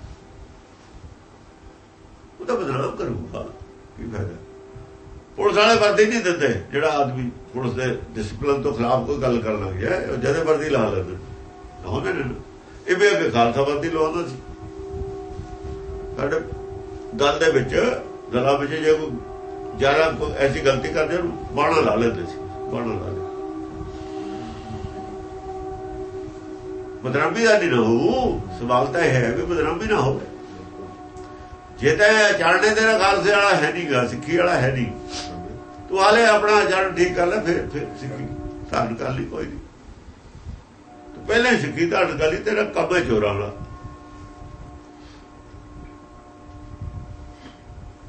ਉਹ ਤਾਂ ਬਦਨਾਮ ਕਰੂਗਾ। ਕੀ ਫਾਇਦਾ? ਪੁਲਿਸ ਵਾਲੇ ਵਰਦੀ ਨਹੀਂ ਦਿੰਦੇ, ਜਿਹੜਾ ਆਦਮੀ ਪੁਲਿਸ ਦੇ ਡਿਸਪਲਿਨ ਤੋਂ ਖਿਲਾਫ ਕੋਈ ਗੱਲ ਕਰਨ ਲੱਗ ਗਿਆ, ਉਹ ਜਦੇ ਵਰਦੀ ਲਾ ਲੈਂਦੇ। ਲਾਉਂਦੇ ਨੇ ਇਹ ਵੀ ਅੱਗੇ ਖਾਲਸਾ ਵਰਦੀ ਲਵਾਉਂਦਾ ਸੀ। ਸਾਡੇ ਦਲ ਦੇ ਵਿੱਚ, ਦਲਾਂ ਵਿੱਚ ਜੇ ਕੋਈ ਜ਼ਿਆਦਾ ਕੋਈ ਐਸੀ ਗਲਤੀ ਕਰਦੇ ਉਹਨੂੰ ਬਾਣਾ ਲਾ ਲੈਂਦੇ ਸੀ। ਬਾਣਾ ਲਾ ਬਦਨਾਮੀ ਦਾ ਨਹੀਂ ਨਾ ਸਵਾਲ ਤਾਂ ਇਹ ਹੈ ਵੀ ਬਦਨਾਮੀ ਨਾ ਹੋਵੇ। ਜੇ ਤਾਂ ਜਾਣਨੇ ਤੇਰਾ ਖਾਲਸੇ ਵਾਲਾ ਹੈ ਨਹੀਂ ਗਾ ਸਿੱਖੀ ਵਾਲਾ ਹੈ ਨਹੀਂ। ਤੂੰ ਹਾਲੇ ਆਪਣਾ ਜੜ ਠੀਕ ਕਰ ਲੈ, ਫਿਰ ਫਿਰ ਸਿੱਖੀ। ਧਾਰਨ ਕਰ ਲਈ ਕੋਈ ਨਹੀਂ। ਤੂੰ ਪਹਿਲੇ ਸਿੱਖੀ, ਧਾਰਨ ਕਰ ਲਈ ਤੇਰਾ ਕੰਮ ਹੈ ਚੋਰਾਂ ਵਾਲਾ।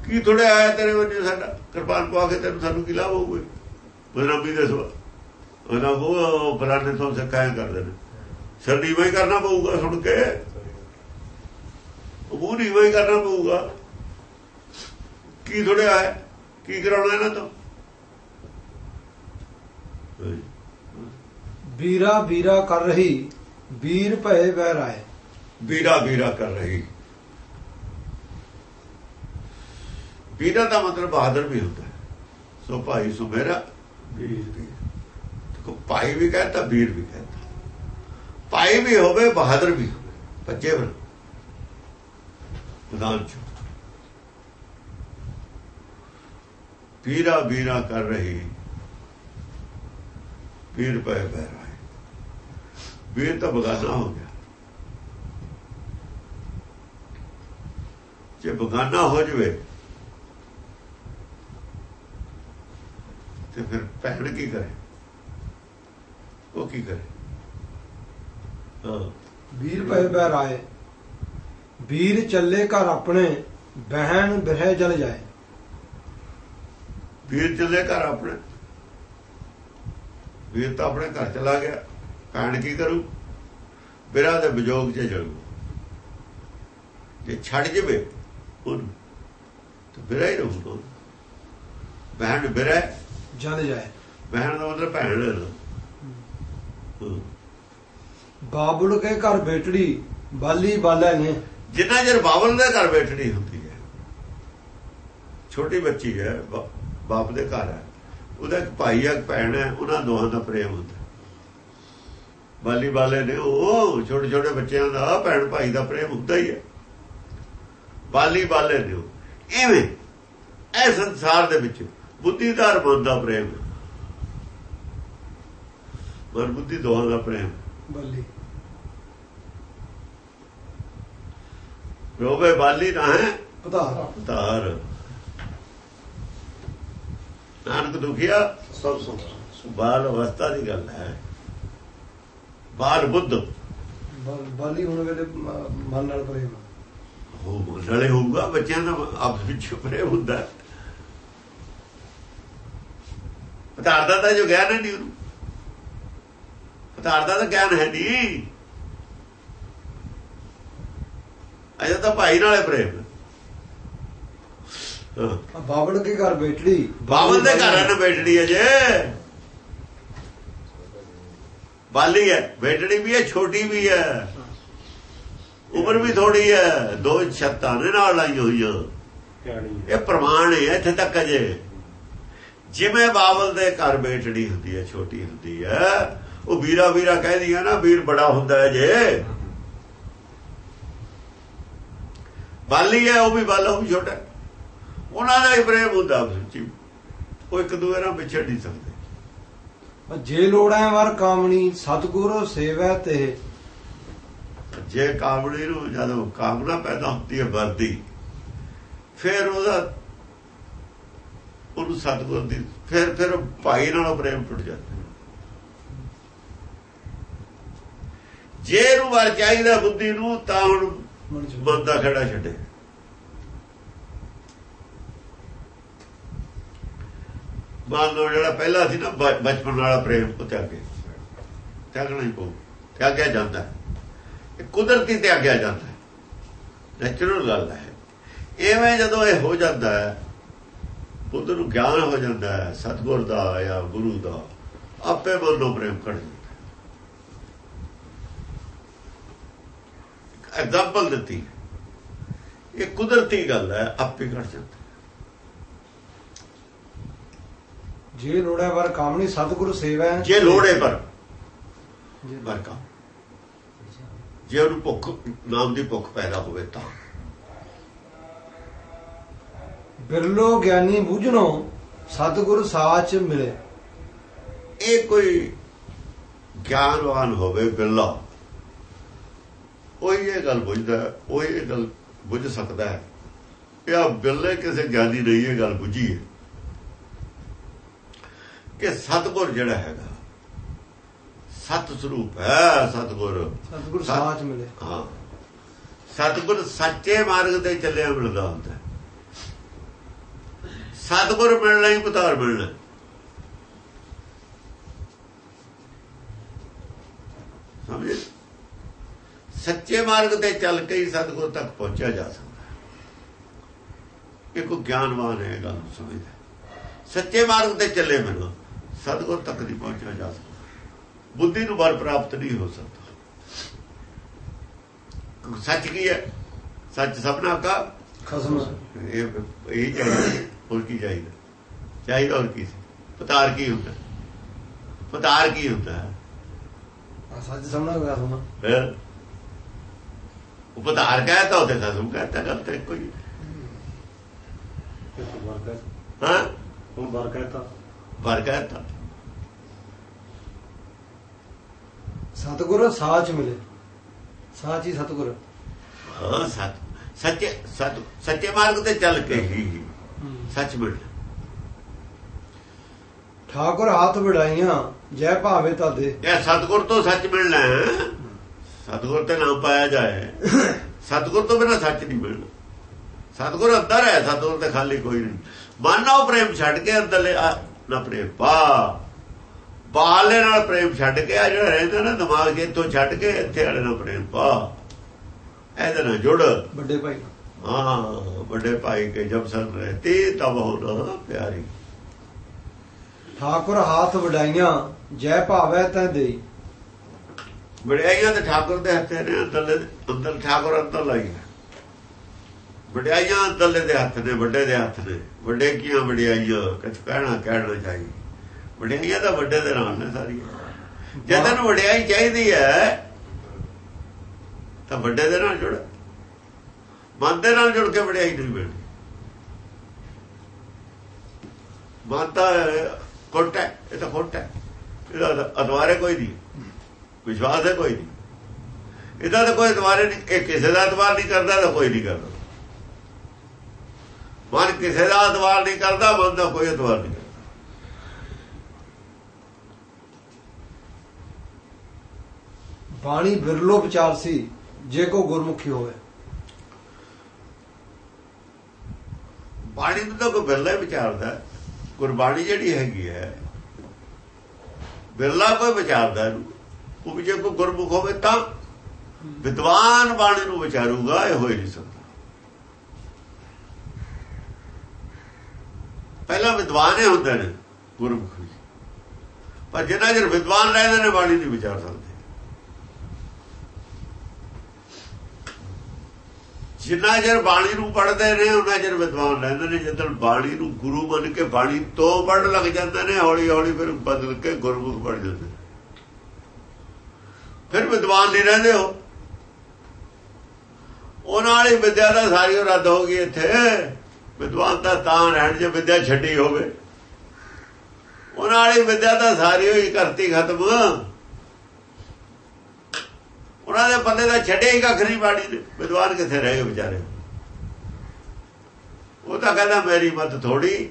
ਕੀ ਥੋੜੇ ਆਇਆ ਤੇਰੇ ਵੱਲੋਂ ਸਾਡਾ? ਕਿਰਪਾਨ ਪਵਾ ਕੇ ਤੈਨੂੰ ਸਾਨੂੰ ਕੀ ਲਾਭ ਹੋਊਗਾ? ਬਦਨਾਮੀ ਦੇ ਸਵਾ ਉਹਨਾਂ ਉਹ ਬਰਾਨੇ ਤੋਂ ਸਿੱਖਾਇਆ ਕਰਦੇ ਨੇ ਸਰਦੀ ਵੀ ਕਰਨਾ ਪਊਗਾ ਸੁਣ ਕੇ। ਉਹ ਨਹੀਂ ਵੀ ਕਰਨਾ ਪਊਗਾ। ਕੀ ਥੋੜੇ ਆਇਆ ਕੀ ਕਰਾਉਣਾ ਇਹਨਾਂ ਤੋਂ? ਵੀਰਾ ਵੀਰਾ ਕਰ ਰਹੀ ਵੀਰ ਭਏ ਵਹਿ ਰਾਏ ਵੀਰਾ ਵੀਰਾ ਕਰ ਰਹੀ। ਵੀਰਾ ਦਾ ਮਤਲਬ ਬਹਾਦਰ ਵੀ ਹੁੰਦਾ ਹੈ। ਸੋ ਭਾਈ ਸੁਮੇਰਾ ਦੇਖੋ ਭਾਈ ਵੀ ਕਹਿੰਦਾ ਵੀਰ ਵੀ ਕਹਿੰਦਾ। ਭਾਈ ਵੀ ਹੋਵੇ, ਬਹਾਦਰ ਵੀ ਹੋਵੇ, ਬੱਚੇ ਬਣ। ਮੈਦਾਨ ਚ। ਵੀਰਾ ਵੀਰਾ ਕਰ ਰਹੀ। ਵੀਰ ਪੈ ਬਹਿ ਰਹਾ ਵੀਰ ਤਾਂ ਬਗਾਨਾ ਹੋ ਗਿਆ। ਜੇ ਬਗਾਨਾ ਹੋ ਜਵੇ ਤੇ ਫਿਰ ਭੈਣ ਕੀ ਕਰੇ? ਉਹ ਕੀ ਕਰੇ? ਹਾਂ। ਵੀਰ ਭਏ ਵਹਿ ਰਾਏ ਵੀਰ ਚੱਲੇ ਘਰ ਆਪਣੇ ਬਹਿਣ ਬਿਰਹਿ ਜਲ ਜਾਏ। ਵੀਰ ਚੱਲੇ ਘਰ ਆਪਣੇ। ਵੀਰ ਤਾਂ ਆਪਣੇ ਘਰ ਚਲਾ ਗਿਆ। ਭੈਣ ਕੀ ਕਰੂ? ਬਿਰਾ ਦੇ ਵਿਜੋਗ 'ਚ ਜਲੂ ਜੇ ਛੱਡ ਜਵੇ ਉਹਨੂੰ ਤਾਂ ਬਿਰਾ ਹੀ ਰਹੂਗਾ ਭੈਣ ਬਿਰਾ ਜਲ ਜਾਏ। ਭੈਣ ਦਾ ਮਤਲਬ ਭੈਣ ਹੈ। ਨਾ। ਬਾਬੁਲ ਕੇ ਘਰ ਬੇਟੜੀ ਬਾਲੀ ਬਾਲੇ ਨੇ। ਜਿੰਨਾ ਚਿਰ ਬਾਬਲ ਦੇ ਘਰ ਬੈਠਣੀ ਹੁੰਦੀ ਹੈ ਛੋਟੀ ਬੱਚੀ ਹੈ ਬਾਪ ਦੇ ਘਰ ਹੈ। ਉਹਦਾ ਇੱਕ ਭਾਈ ਹੈ ਇੱਕ ਭੈਣ ਹੈ ਉਹਨਾਂ ਦੋਹਾਂ ਦਾ ਪ੍ਰੇਮ ਹੁੰਦਾ ਬਾਲੀ ਬਾਲੇ ਨੇ ਉਹ ਛੋਟੇ ਛੋਟੇ ਬੱਚਿਆਂ ਦਾ ਭੈਣ ਭਾਈ ਦਾ ਪ੍ਰੇਮ ਹੁੰਦਾ ਹੀ ਹੈ। ਬਾਲੀ ਬਾਲੇ ਨੇ। ਐਵੇਂ ਇਹ ਸੰਸਾਰ ਦੇ ਵਿੱਚ ਬੁੱਧੀਦਾਰ ਮਨ ਦਾ ਪ੍ਰੇਮ। ਮਨ ਬੁੱਧੀ ਦੋਹਾਂ ਦਾ ਪ੍ਰੇਮ। ਬਾਲੀ। ਰੋਵੇ ਬਾਲੀ ਨਾ ਹੈ। ਪਧਾਰ ਧਾਰ ਨਾਨਕ ਦੁਖਿਆ ਸਭ ਸੁਣ ਬਾਲ ਅਵਸਥਾ ਦੀ ਗੱਲ ਹੈ। ਬਾਲ ਬੁੱਧ। ਬਾਲੀ ਹੋਣ ਵੇਲੇ ਮਨ ਨਾਲ ਪ੍ਰੇਮ। ਉਹ ਨਾਲੇ ਹੋਊਗਾ ਬੱਚਿਆਂ ਦਾ ਆਪਸ ਵਿੱਚ ਪ੍ਰੇਮ ਹੁੰਦਾ। ਹੈ। ਪਦਾਰਥ ਦਾ ਜੋ ਗਿਆਨ ਹੈ ਨਹੀਂ ਉਹਨੂੰ। ਪਦਾਰਥ ਦਾ ਗਿਆਨ ਹੈ ਨਹੀਂ। ਅਜੇ ਤਾਂ ਭਾਈ ਨਾਲੇ ਪ੍ਰੇਮ। ਹੈ। ਹਾਂ ਬਾਬਲ ਕੇ ਘਰ ਬੇਟੜੀ ਬਾਬਲ ਦੇ ਘਰ ਨੇ ਬੈਠੜੀ ਹੈ ਜੇ। ਬਾਲੀ ਹੈ ਬੈਠੜੀ ਵੀ ਹੈ ਛੋਟੀ ਵੀ ਹੈ। ਉਮਰ ਵੀ ਥੋੜੀ ਹੈ। ਦੋ ਛੱਤਾਂ ਨੇ ਨਾਲ ਲਾਈ ਹੋਈਆਂ ਇਹ ਪ੍ਰਮਾਣ ਹੈ ਇੱਥੇ ਤੱਕ ਅਜੇ ਜਿਵੇਂ ਬਾਬਲ ਦੇ ਘਰ ਬੈਠੜੀ ਹੁੰਦੀ ਹੈ ਛੋਟੀ ਹੁੰਦੀ ਹੈ ਉਹ ਵੀਰਾ ਵੀਰਾ ਕਹਿੰਦੀ ਹੈ ਨਾ ਵੀਰ ਬੜਾ ਹੁੰਦਾ ਹੈ ਜੇ। ਬਾਲੀ ਹੈ ਉਹ ਵੀ ਬਾਲਾ ਉਹ ਛੋਟਾ। ਉਹਨਾਂ ਦਾ ਹੀ ਪ੍ਰੇਮ ਹੁੰਦਾ ਵਿੱਚ ਉਹ ਇੱਕ ਦੂਜੇ ਨਾਲ ਵਿਛੜ ਨਹੀਂ ਸਕਦੇ। ਜੇ ਲੋੜਾਂ ਵਰ ਕਾਮਣੀ ਸਤਿਗੁਰ ਸੇਵੈ ਤੇ। ਜੇ ਕਾਮੜੀ ਨੂੰ ਜਦੋਂ ਕਾਮਨਾ ਪੈਦਾ ਹੁੰਦੀ ਹੈ ਵਰਦੀ ਫਿਰ ਉਹਦਾ ਉਹਨੂੰ ਸਤਿਗੁਰ ਦੀ ਫਿਰ ਫਿਰ ਭਾਈ ਨਾਲੋਂ ਪ੍ਰੇਮ ਟੁੱਟ ਜਾਂਦਾ। ਜੇ ਇਹਨੂੰ ਵਰ ਚਾਹੀਦਾ ਬੁੱਧੀ ਨੂੰ ਤਾਂ ਹੁਣ ਮਨ ਬੰਦਾ ਖੜਾ ਛੱਡੇ। ਮੰਨ ਲਓ ਜਿਹੜਾ ਪਹਿਲਾ ਸੀ ਨਾ ਬਚਪਨ ਵਾਲਾ ਪ੍ਰੇਮ ਉਹ ਤਿਆਗੇ ਤਿਆਗਣਾ ਹੀ ਪਊ। ਤਿਆਗਿਆ ਜਾਂਦਾ। ਇਹ ਕੁਦਰਤੀ ਤਿਆਗਿਆ ਜਾਂਦਾ। ਹੈ ਨੈਚੁਰਲ ਗੱਲ ਹੈ। ਐਵੇਂ ਜਦੋਂ ਇਹ ਹੋ ਜਾਂਦਾ ਹੈ ਬੁੱਧ ਨੂੰ ਗਿਆਨ ਹੋ ਜਾਂਦਾ ਹੈ ਸਤਗੁਰ ਦਾ ਜਾਂ ਗੁਰੂ ਦਾ ਆਪੇ ਮਨੋਂ ਪ੍ਰੇਮ ਕਰ ਜਾਂਦਾ ਐਗਜ਼ਾਮਪਲ ਦਿੱਤੀ। ਇਹ ਕੁਦਰਤੀ ਗੱਲ ਹੈ ਆਪੇ ਘਟ ਜਾਂਦਾ ਜੇ ਲੋੜਾਂ ਵਰ ਕਾਮਣੀ ਸਤਿਗੁਰ ਸੇਵੈ। ਜੇ ਲੋੜੇ ਪਰ ਜੇ- ਵਰਕਾ ਜੇ ਉਹਨੂੰ ਭੁੱਖ ਨਾਮ ਦੀ ਭੁੱਖ ਪੈਦਾ ਹੋਵੇ ਤਾਂ। ਬਿਰਲੋ ਗਿਆਨੀ ਬੁਝਣੋ ਸਤਿਗੁਰ ਸਾਚ ਮਿਲੇ। ਇਹ ਕੋਈ ਗਿਆਨਵਾਨ ਹੋਵੇ ਬਿਰਲਾ ਉਹ ਇਹ ਗੱਲ ਬੁੱਝਦਾ ਉਹ ਇਹ ਗੱਲ ਬੁੱਝ ਸਕਦਾ ਹੈ। ਇਹ ਬਿੱਲੇ ਕਿਸੇ ਗਿਆਨੀ ਨਹੀਂ ਇਹ ਗੱਲ ਬੁੱਝੀ ਹੈ ਕਿ ਸਤਗੁਰ ਜਿਹੜਾ ਹੈਗਾ ਸਤ ਸਰੂਪ ਹੈ ਸਤਗੁਰ। ਸਤਿਗੁਰ ਸਤ- ਸਾਚ ਮਿਲੇ। ਹਾਂ। ਸਤਗੁਰ ਸੱਚੇ ਮਾਰਗ ਤੇ ਚੱਲਿਆ ਮਿਲਦਾ ਹੁੰਦਾ। ਸਤਗੁਰ ਮਿਲਣਾ ਹੀ ਪਤਾਰ ਮਿਲਣਾ। ਸਮਝੇ? ਸੱਚੇ ਮਾਰਗ ਤੇ ਚੱਲ ਕੇ ਹੀ ਸਤਗੁਰ ਤੱਕ ਪਹੁੰਚਿਆ ਜਾ ਸਕਦਾ ਹੈ। ਇਹ ਕੋ ਗਿਆਨਵਾਨ ਹੈ ਗੱਲ ਸਮਝਦਾ ਸੱਚੇ ਮਾਰਗ ਤੇ ਚੱਲੇ ਮੈਨੂੰ ਸਤਗੁਰ ਤੱਕ ਨਹੀਂ ਪਹੁੰਚਿਆ ਜਾ ਸਕਦਾ। ਬੁੱਧੀ ਨੂੰ ਬਲ ਪ੍ਰਾਪਤ ਨਹੀਂ ਹੋ ਸਕਦਾ। ਸੱਚ ਕੀ ਹੈ? ਸੱਚ ਸਭਨਾ ਕਾ? ਖਸਮ। ਇਹ ਇਹ ਚਾਹੀਦਾ ਹੋਰ ਕੀ ਚਾਹੀਦਾ? ਚਾਹੀਦਾ ਹੋਰ ਕੀ ਸੀ? ਪਤਾਰ ਕੀ ਹੁੰਦਾ? ਪਤਾਰ ਕੀ ਹੁੰਦਾ? ਸੱਚ ਸਮਣਾ ਗਿਆ ਸੁਣਾ ਫਿਰ ਉਹ ਪਤਾਰ ਕਹਤਾ ਉਹਦੇ ਖਸਮ ਕਹਤਾ ਗੱਲ ਤੇ ਕੋਈ ਹਾਂ ਕਹਤਾ। ਵਰ ਕਹਤਾ। ਸਤਿਗੁਰ ਸਾਚ ਮਿਲੇ। ਸਾਚ ਹੀ ਸਤਿਗੁਰ। ਹਾਂ ਸੱਚ ਸੱਚੇ ਸੱਚ ਸੱਚੇ ਮਾਰਗ ਤੇ ਚੱਲ ਕੇ ਹੀ। ਸੱਚ ਮਿਲ ਠਾਕੁਰ ਹੱਥ ਵਡਾਈਆਂ ਜੈ ਭਾਵੇ ਤਾਦੇ। ਇਹ ਸਤਗੁਰ ਤੋਂ ਸੱਚ ਮਿਲਣਾ ਹੈ। ਸਤਗੁਰ ਤੇ ਨਾਮ ਪਾਇਆ ਜਾਏ। ਸਤਗੁਰ ਤੋਂ ਬਿਨਾ ਸੱਚ ਨਹੀਂ ਮਿਲਣਾ। ਸਤਗੁਰ ਅੰਦਰ ਹੈ ਸਤਗੁਰ ਤੇ ਖਾਲੀ ਕੋਈ ਨਹੀਂ। ਮਾਨੋ ਪ੍ਰੇਮ ਛੱਡ ਕੇ ਅੰਦਰਲੇ ਨਾ ਪ੍ਰੇਮ। ਪਾ ਬਾਹਰਲੇ ਨਾਲ ਪ੍ਰੇਮ ਛੱਡ ਕੇ ਆ ਜਿਹੜਾ ਰਹਿੰਦਾ ਨਾ ਦਿਮਾਗ ਜੇ ਤੋਂ ਛੱਡ ਕੇ ਇੱਥੇ ਵਾਲੇ ਨਾਲ ਪ੍ਰੇਮ। ਪਾ ਇਹਦੇ ਨਾਲ ਜੁੜ। ਵੱਡੇ ਭਾਈ ਹਾਂ ਵੱਡੇ ਭਾਈ ਕੇ ਜਬ ਸਨ ਰਹਤੇ ਤਬ ਹੋਣਾ ਪਿਆਰੀ। ਠਾਕੁਰ ਹੱਥ ਵਡਾਈਆਂ ਜੈ ਭਾਵੇ ਤੈ ਦੇਈ। ਵਡਿਆਈਆਂ ਤੇ ਠਾਕੁਰ ਦੇ ਹੱਥੇ ਨੇ ਅੰਦਰਲੇ ਅੰਦਰ ਠਾਕੁਰ ਅੰਦਰ ਲਾਈ ਵਡਿਆਈਆਂ ਅੰਦਰਲੇ ਦੇ ਹੱਥ ਨੇ ਵੱਡੇ ਦੇ ਹੱਥ ਨੇ। ਵੱਡੇ ਕੀਆਂ ਵਡਿਆਈਆਂ ਕੁਝ ਕਹਿਣਾ ਕਹਿਣਾ ਚਾਹੀਏ ਵਡਿਆਈਆਂ ਤਾਂ ਵੱਡੇ ਦੇ ਨਾਲ ਨੇ ਸਾਰੀਆਂ। ਜੇ ਤੈਨੂੰ ਵਡਿਆਈ ਚਾਹੀਦੀ ਹੈ ਤਾਂ ਵੱਡੇ ਦੇ ਨਾਲ ਜੁੜ। ਮਨ ਦੇ ਨਾਲ ਜੁੜ ਕੇ ਵਡਿਆਈ ਨਹੀਂ ਮਿਲਦੀ ਮਨ ਤਾਂ ਖੋਟਾ ਹੈ, ਇਹ ਤਾਂ ਖੋਟਾ ਹੈ। ਇਹਦਾ ਅਦਵਾਰੇ ਕੋਈ ਨਹੀਂ। ਵਿਸ਼ਵਾਸ ਹੈ ਕੋਈ ਨਹੀਂ। ਇਹਦਾ ਤਾਂ ਕੋਈ ਅਦਵਾਰੇ ਨਹੀਂ। ਇਹ ਕਿਸੇ ਦਾ ਅਦਵਾਰ ਨਹੀਂ ਕਰਦਾ ਤਾਂ ਕੋਈ ਨਹੀਂ ਕਰਦਾ। ਮਨ ਕਿਸੇ ਦਾ ਅਦਵਾਰ ਨਹੀਂ ਕਰਦਾ ਮਨ ਦਾ ਕੋਈ ਅਦਵਾਰ ਨਹੀਂ ਕਰਦਾ। ਬਾਣੀ ਬਿਰਲੋ ਵਿਚਾਰ ਸੀ ਜੇ ਕੋ ਗੁਰਮੁਖੀ ਹੋਵੇ। ਬਾਣੀ ਨੂੰ ਤਾਂ ਕੋਈ ਬਿਰਲਾ ਹੀ ਵਿਚਾਰਦਾ। ਗੁਰਬਾਣੀ ਜਿਹੜੀ ਹੈਗੀ ਹੈ, ਬਿਰਲਾ ਕੋਈ ਵਿਚਾਰਦਾ ਇਹਨੂੰ ਉਹ ਵੀ ਜੇ ਕੋਈ ਗੁਰਮੁਖ ਹੋਵੇ ਤਾਂ ਵਿਦਵਾਨ ਬਾਣੀ ਨੂੰ ਵਿਚਾਰੂਗਾ, ਇਹ ਹੋ ਹੀ ਨਹੀਂ ਸਕਦਾ। ਪਹਿਲਾਂ ਵਿਦਵਾਨ ਹੀ ਹੁੰਦੇ ਨੇ ਗੁਰਮੁਖ ਪਰ ਜਿੰਨਾ ਚਿਰ ਵਿਦਵਾਨ ਰਹਿੰਦੇ ਨੇ, ਬਾਣੀ ਨਹੀਂ ਵਿਚਾਰ ਸਕਦਾ। ਜਿੰਨਾ ਚਿਰ ਬਾਣੀ ਨੂੰ ਪੜ੍ਹਦੇ ਨੇ, ਉਹਨਾਂ ਚਿਰ ਵਿਦਵਾਨ ਰਹਿੰਦੇ ਨੇ। ਜਦੋਂ ਬਾਣੀ ਨੂੰ ਗੁਰੂ ਮੰਨ ਕੇ ਬਾਣੀ ਤੋਂ ਪੜ੍ਹਨ ਲੱਗ ਜਾਂਦੇ ਨੇ ਹੌਲੀ ਹੌਲੀ ਫਿਰ ਬਦਲ ਕੇ ਗੁਰਮੁਖ ਬਣ ਜਾਂਦੇ ਫਿਰ ਵਿਦਵਾਨ ਨਹੀਂ ਰਹਿੰਦੇ ਹੋ ਉਹਨਾਂ ਵਾਲੀ ਵਿਦਿਆ ਦਾ ਸਾਰੀ ਓ ਰੱਦ ਹੋ ਗਈ ਇੱਥੇ। ਵਿਦਵਾਨ ਤਾਂ ਤਾਂ ਰਹਿਣ ਜੇ ਵਿਦਿਆ ਛੱਡੀ ਹੋਵੇ। ਉਹਨਾਂ ਵਾਲੀ ਵਿਦਿਆ ਤਾਂ ਸਾਰੀ ਹੋਈ ਕਰਤੀ ਖਤਮ। ਉਹਨਾਂ ਦੇ ਬੰਦੇ ਦਾ ਛੱਡਿਆ ਹੀ ਕੱਖ ਬਾੜੀ ਨੇ ਵਿਦਵਾਨ ਕਿੱਥੇ ਰਹਿ ਗਏ ਵਿਚਾਰੇ? ਉਹ ਤਾਂ ਕਹਿੰਦਾ ਮੇਰੀ ਮਤ ਥੋੜੀ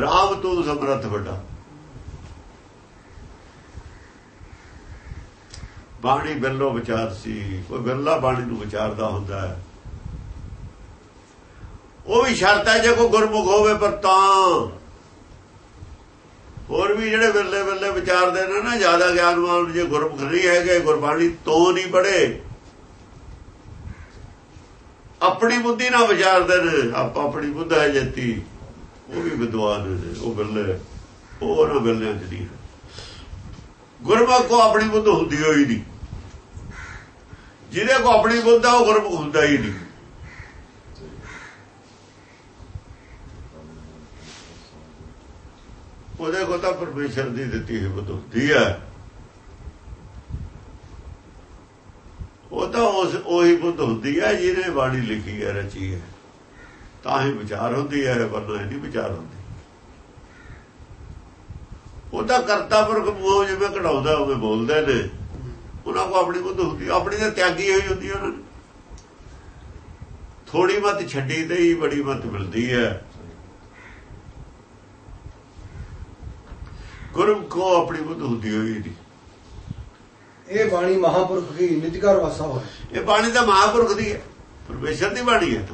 ਰਾਮ ਤੂੰ ਸਮਰੱਥ ਵੱਡਾ। ਬਾਣੀ ਬਿਰਲੋ ਵਿਚਾਰ ਸੀ। ਕੋਈ ਬਿਰਲਾ ਬਾਣੀ ਨੂੰ ਵਿਚਾਰਦਾ ਹੁੰਦਾ ਹੈ। ਉਹ ਵੀ ਸ਼ਰਤ ਹੈ, ਜੇ ਕੋਈ ਗੁਰਮੁਖ ਹੋਵੇ ਪਰ ਤਾਂ ਹੋਰ ਵੀ ਜਿਹੜੇ ਬਿਰਲੇ ਬਿਰਲੇ ਵਿਚਾਰਦੇ ਨੇ ਨਾ, ਜ਼ਿਆਦਾ ਗਿਆਨਵਾਨ ਜੇ ਗੁਰਮੁਖ ਨਹੀਂ ਹੈਗੇ, ਗੁਰਬਾਣੀ ਤੋਂ ਨਹੀਂ ਪੜੇ ਆਪਣੀ ਬੁੱਧੀ ਨਾਲ ਵਿਚਾਰਦੇ ਨੇ, ਆਪ ਆਪਣੀ ਬੁੱਧ ਹੈ ਜਤੀ। ਉਹ ਵੀ ਵਿਦਵਾਨ ਨੇ, ਉਹ ਬਿਰਲੇ ਉਹ ਨਾ ਬਿਰਲਿਆਂ ਚ ਨਹੀਂ ਗੁਰਮੁਖ ਕੋ ਆਪਣੀ ਬੁੱਧ ਹੁੰਦੀ ਹੋਈ ਨਹੀਂ। ਜਿਹਦੇ ਕੋ ਆਪਣੀ ਬੁੱਧ ਆ, ਉਹ ਗੁਰਮੁਖ ਹੁੰਦਾ ਹੀ ਨਹੀਂ। ਉਹਦੇ ਕੋ ਤਾਂ ਪਰਮੇਸ਼ਰ ਦੀ ਦਿੱਤੀ ਹੈ ਬੁੱਧ ਹੁੰਦੀ ਹੈ ਉਹ ਤਾਂ ਉਸ, ਉਹੀ ਬੁੱਧ ਹੁੰਦੀ ਹੈ ਜਿਹਨੇ ਬਾਣੀ ਲਿਖੀ ਹੈ ਰਚੀ ਹੈ ਤਾਂ ਹੀ ਵਿਚਾਰ ਹੁੰਦੀ ਹੈ ਵਰਨਾ ਨਹੀਂ ਵਿਚਾਰ ਹੁੰਦੀ। ਉਹ ਤਾਂ ਕਰਤਾ ਪੁਰਖ ਮੂੰਹੋਂ ਜਿਵੇਂ ਕਢਾਉਂਦਾ ਉਵੇਂ ਬੋਲਦੇ ਨੇ ਉਹਨਾਂ ਕੋ ਆਪਣੀ ਬੁੱਧ ਹੁੰਦੀ ਆਪਣੀ ਤਾਂ ਤਿਆਗੀ ਹੋਈ ਹੁੰਦੀ ਉਹਨਾਂ ਨੇ ਥੋੜੀ ਮਤ ਛੱਡੀ ਤੇ ਹੀ ਬੜੀ ਮਤ ਮਿਲਦੀ ਹੈ ਗੁਰੂ ਕੋ ਆਪਣੀ ਬੁੱਧ ਹੁੰਦੀ ਹੋਈ ਨਹੀਂ ਇਹ ਬਾਣੀ ਮਹਾਪੁਰਖ ਨਿਜ ਘਰ ਵਾਸਾ ਹੋਏ ਇਹ ਬਾਣੀ ਤਾਂ ਮਹਾਪੁਰਖ ਦੀ ਹੈ। ਪਰਮੇਸ਼ਰ ਦੀ ਬਾਣੀ ਹੈ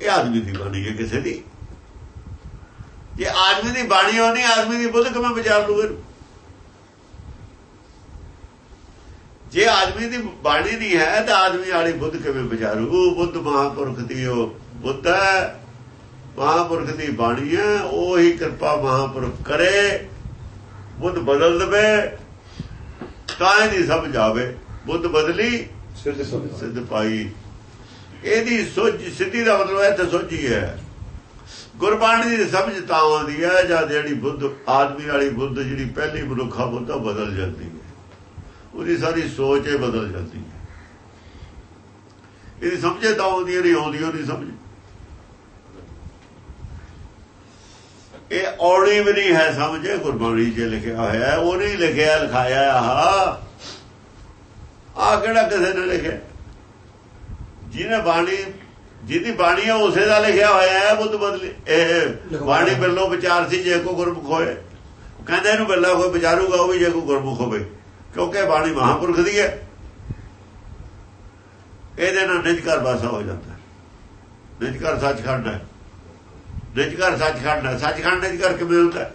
ਇਹ ਆਦਮੀ ਦੀ ਬਾਣੀ ਹੈ ਕਿਸੇ ਦੀ। ਜੇ ਆਦਮੀ ਦੀ ਬਾਣੀ ਹੋਣੀ ਆਦਮੀ ਦੀ ਬੁੱਧ ਕਿਵੇਂ ਵਿਚਾਰ ਲੂਗੇ ਜੇ ਆਦਮੀ ਦੀ ਬਾਣੀ ਨਹੀਂ ਹੈ ਤਾਂ ਆਦਮੀ ਵਾਲੀ ਬੁੱਧ ਕਿਵੇਂ ਵਿਚਾਰੂ? ਬੁੱਧ ਮਹਾਪੁਰਖ ਦੀ ਉਹ ਬੁੱਧ ਹੈ। ਮਹਾਪੁਰਖ ਦੀ ਬਾਣੀ ਹੈ ਉਹ ਹੀ ਕਿਰਪਾ ਮਹਾਪੁਰਖ ਕਰੇ ਬੁੱਧ ਬਦਲ ਦਵੇ ਤਾਂ ਇਹਦੀ ਸਮਝ ਆਵੇ ਬੁੱਧ ਬਦਲੀ ਸਿੱਧ ਪਾਈ। ਇਹਦੀ ਸੋਚ ਸਿੱਧੀ ਦਾ ਮਤਲਬ ਹੈ ਤੇ ਸੋਚੀ ਹੈ। ਗੁਰਬਾਣੀ ਦੀ ਸਮਝ ਤਾਂ ਆਉਂਦੀ ਹੈ ਜਦ ਜਿਹੜੀ ਬੁੱਧ ਆਦਮੀ ਵਾਲੀ ਬੁੱਧ ਜਿਹੜੀ ਪਹਿਲੀ ਮਨੁੱਖਾ ਬੁੱਧ ਬਦਲ ਜਾਂਦੀ ਹੈ। ਉਹਦੀ ਸਾਰੀ ਸੋਚ ਹੀ ਬਦਲ ਜਾਂਦੀ ਹੈ। ਇਹਦੀ ਸਮਝੇ ਤਾਂ ਆਉਂਦੀ ਨਹੀਂ ਆਉਂਦੀ ਉਹਦੀ ਸਮਝ। ਇਹ ਔੜੀ ਵੀ ਨਹੀਂ ਹੈ ਸਮਝੇ ਗੁਰਬਾਣੀ 'ਚ ਲਿਖਿਆ ਹੋਇਆ ਹੈ ਉਹ ਨਹੀਂ ਲਿਖਿਆ ਲਿਖਾਇਆ ਆਹ। ਆ ਕਿਹੜਾ ਕਿਸੇ ਨੇ ਲਿਖਿਆ? ਜਿਹਨੇ ਬਾਣੀ ਜਿਹਦੀ ਬਾਣੀ ਹੈ ਉਸੇ ਦਾ ਲਿਖਿਆ ਹੋਇਆ ਹੈ ਬੁੱਧ ਬਦਲੇ। ਇਹ ਬਾਣੀ ਬਿਰਲੋ ਵਿਚਾਰ ਸੀ ਜੇ ਕੋ ਗੁਰਮੁਖ ਹੋਏ ਕਹਿੰਦੇ ਇਹਨੂੰ ਬਿਰਲਾ ਕੋਈ ਵਿਚਾਰੂਗਾ ਉਹ ਵੀ ਜੇ ਕੋ ਗੁਰਮੁਖ ਹੋਵੇ। ਕਿਉਂਕਿ ਬਾਣੀ ਮਹਾਪੁਰਖ ਦੀ ਹੈ। ਇਹਦੇ ਨਾਲ ਨਿਜਕਰ ਬਾਸਾ ਹੋ ਜਾਂਦਾ ਹੈ। ਨਿਜਕਰ ਸੱਚਖੰਡ ਹੈ। ਨਿਜਕਰ ਸੱਚਖੰਡ ਹੈ। ਸੱਚਖੰਡ ਨਿਜਕਰ ਕਿਵੇਂ ਹੁੰਦਾ?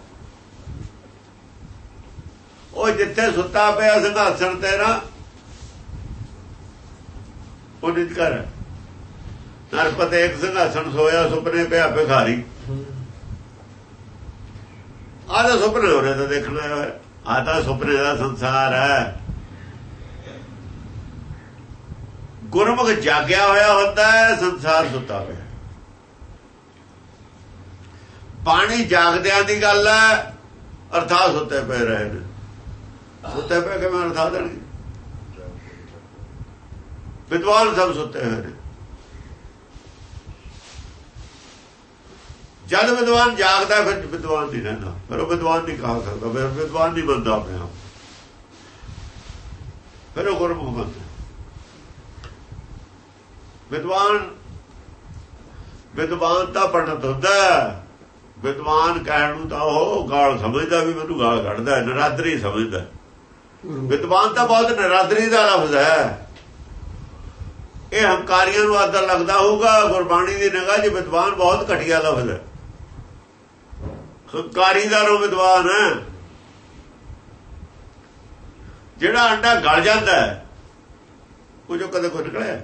ਉਹ ਜਿੱਥੇ ਸੁੱਤਾ ਪਿਆ ਸਿੰਘਾਸਣ ਤੇ ਨਾ ਉਹ ਨਿਜਕਰ ਹੈ। ਨਰਪਤ ਇੱਕ ਸਿੰਘਾਸਣ ਸੋਇਆ, ਸੁਪਨੇ ਪਿਆ ਭਿਖਾਰੀ। ਆਹ ਤਾਂ ਸੁਪਨੇ ਹੋ ਰਹੇ ਤਾਂ ਦੇਖਣਾ ਹੈ ਆਹ ਤਾਂ ਸੁਪਨੇ ਦਾ ਸੰਸਾਰ ਹੈ। ਗੁਰਮੁਖ ਜਾਗਿਆ ਹੋਇਆ ਹੁੰਦਾ ਹੈ, ਸੰਸਾਰ ਸੁੱਤਾ ਪਿਆ। ਪਾਣੀ ਜਾਗਦਿਆਂ ਦੀ ਗੱਲ ਹੈ ਅਰਥਾਤ ਸੁੱਤੇ ਪਏ ਰਹੇ ਨੇ ਸੁੱਤੇ ਪਏ ਕਿਵੇਂ ਅਰਥਾ ਦੇਣਗੇ ਵਿਦਵਾਨ ਸਭ ਸੁੱਤੇ ਹੋਏ ਨੇ। ਜਦ ਵਿਦਵਾਨ ਜਾਗਦਾ ਫਿਰ ਵਿਦਵਾਨ ਨਹੀਂ ਰਹਿੰਦਾ। ਫਿਰ ਉਹ ਵਿਦਵਾਨ ਨਹੀਂ ਕਹਾ ਸਕਦਾ, ਫਿਰ ਵਿਦਵਾਨ ਨਹੀਂ ਬੰਦਾ ਆਪਣੇ ਆਪ ਫਿਰ ਉਹ ਗੁਰਮੁਖ ਬੰਦਾ ਵਿਦਵਾਨ ਵਿਦਵਾਨ ਤਾਂ ਪੰਡਤ ਹੁੰਦਾ ਵਿਦਵਾਨ ਕਹਿਣ ਨੂੰ ਤਾਂ ਉਹ ਗਾਲ ਸਮਝਦਾ ਵੀ ਮੈਨੂੰ ਗਾਲ ਕੱਢਦਾ ਨਰਾਦਰੀ ਸਮਝਦਾ। ਵਿਦਵਾਨ ਤਾਂ ਬਹੁਤ ਨਰਾਦਰੀ ਦਾ ਲਫ਼ਜ਼ ਹੈ। ਇਹ ਹੰਕਾਰੀਆਂ ਨੂੰ ਆਦਰ ਲੱਗਦਾ ਹੋਊਗਾ ਗੁਰਬਾਣੀ ਦੀ ਨਿਗਾਹ 'ਚ ਵਿਦਵਾਨ ਬਹੁਤ ਘਟੀਆ ਲਫ਼ਜ਼ ਹੈ। ਹੰਕਾਰੀ ਦਾ ਰੋ ਵਿਦਵਾਨ ਹੈ। ਜਿਹੜਾ ਅੰਡਾ ਗਲ ਜਾਂਦਾ ਹੈ ਉਹ ਜੋ ਕਦੇ ਕੋਈ ਨਿਕਲਿਆ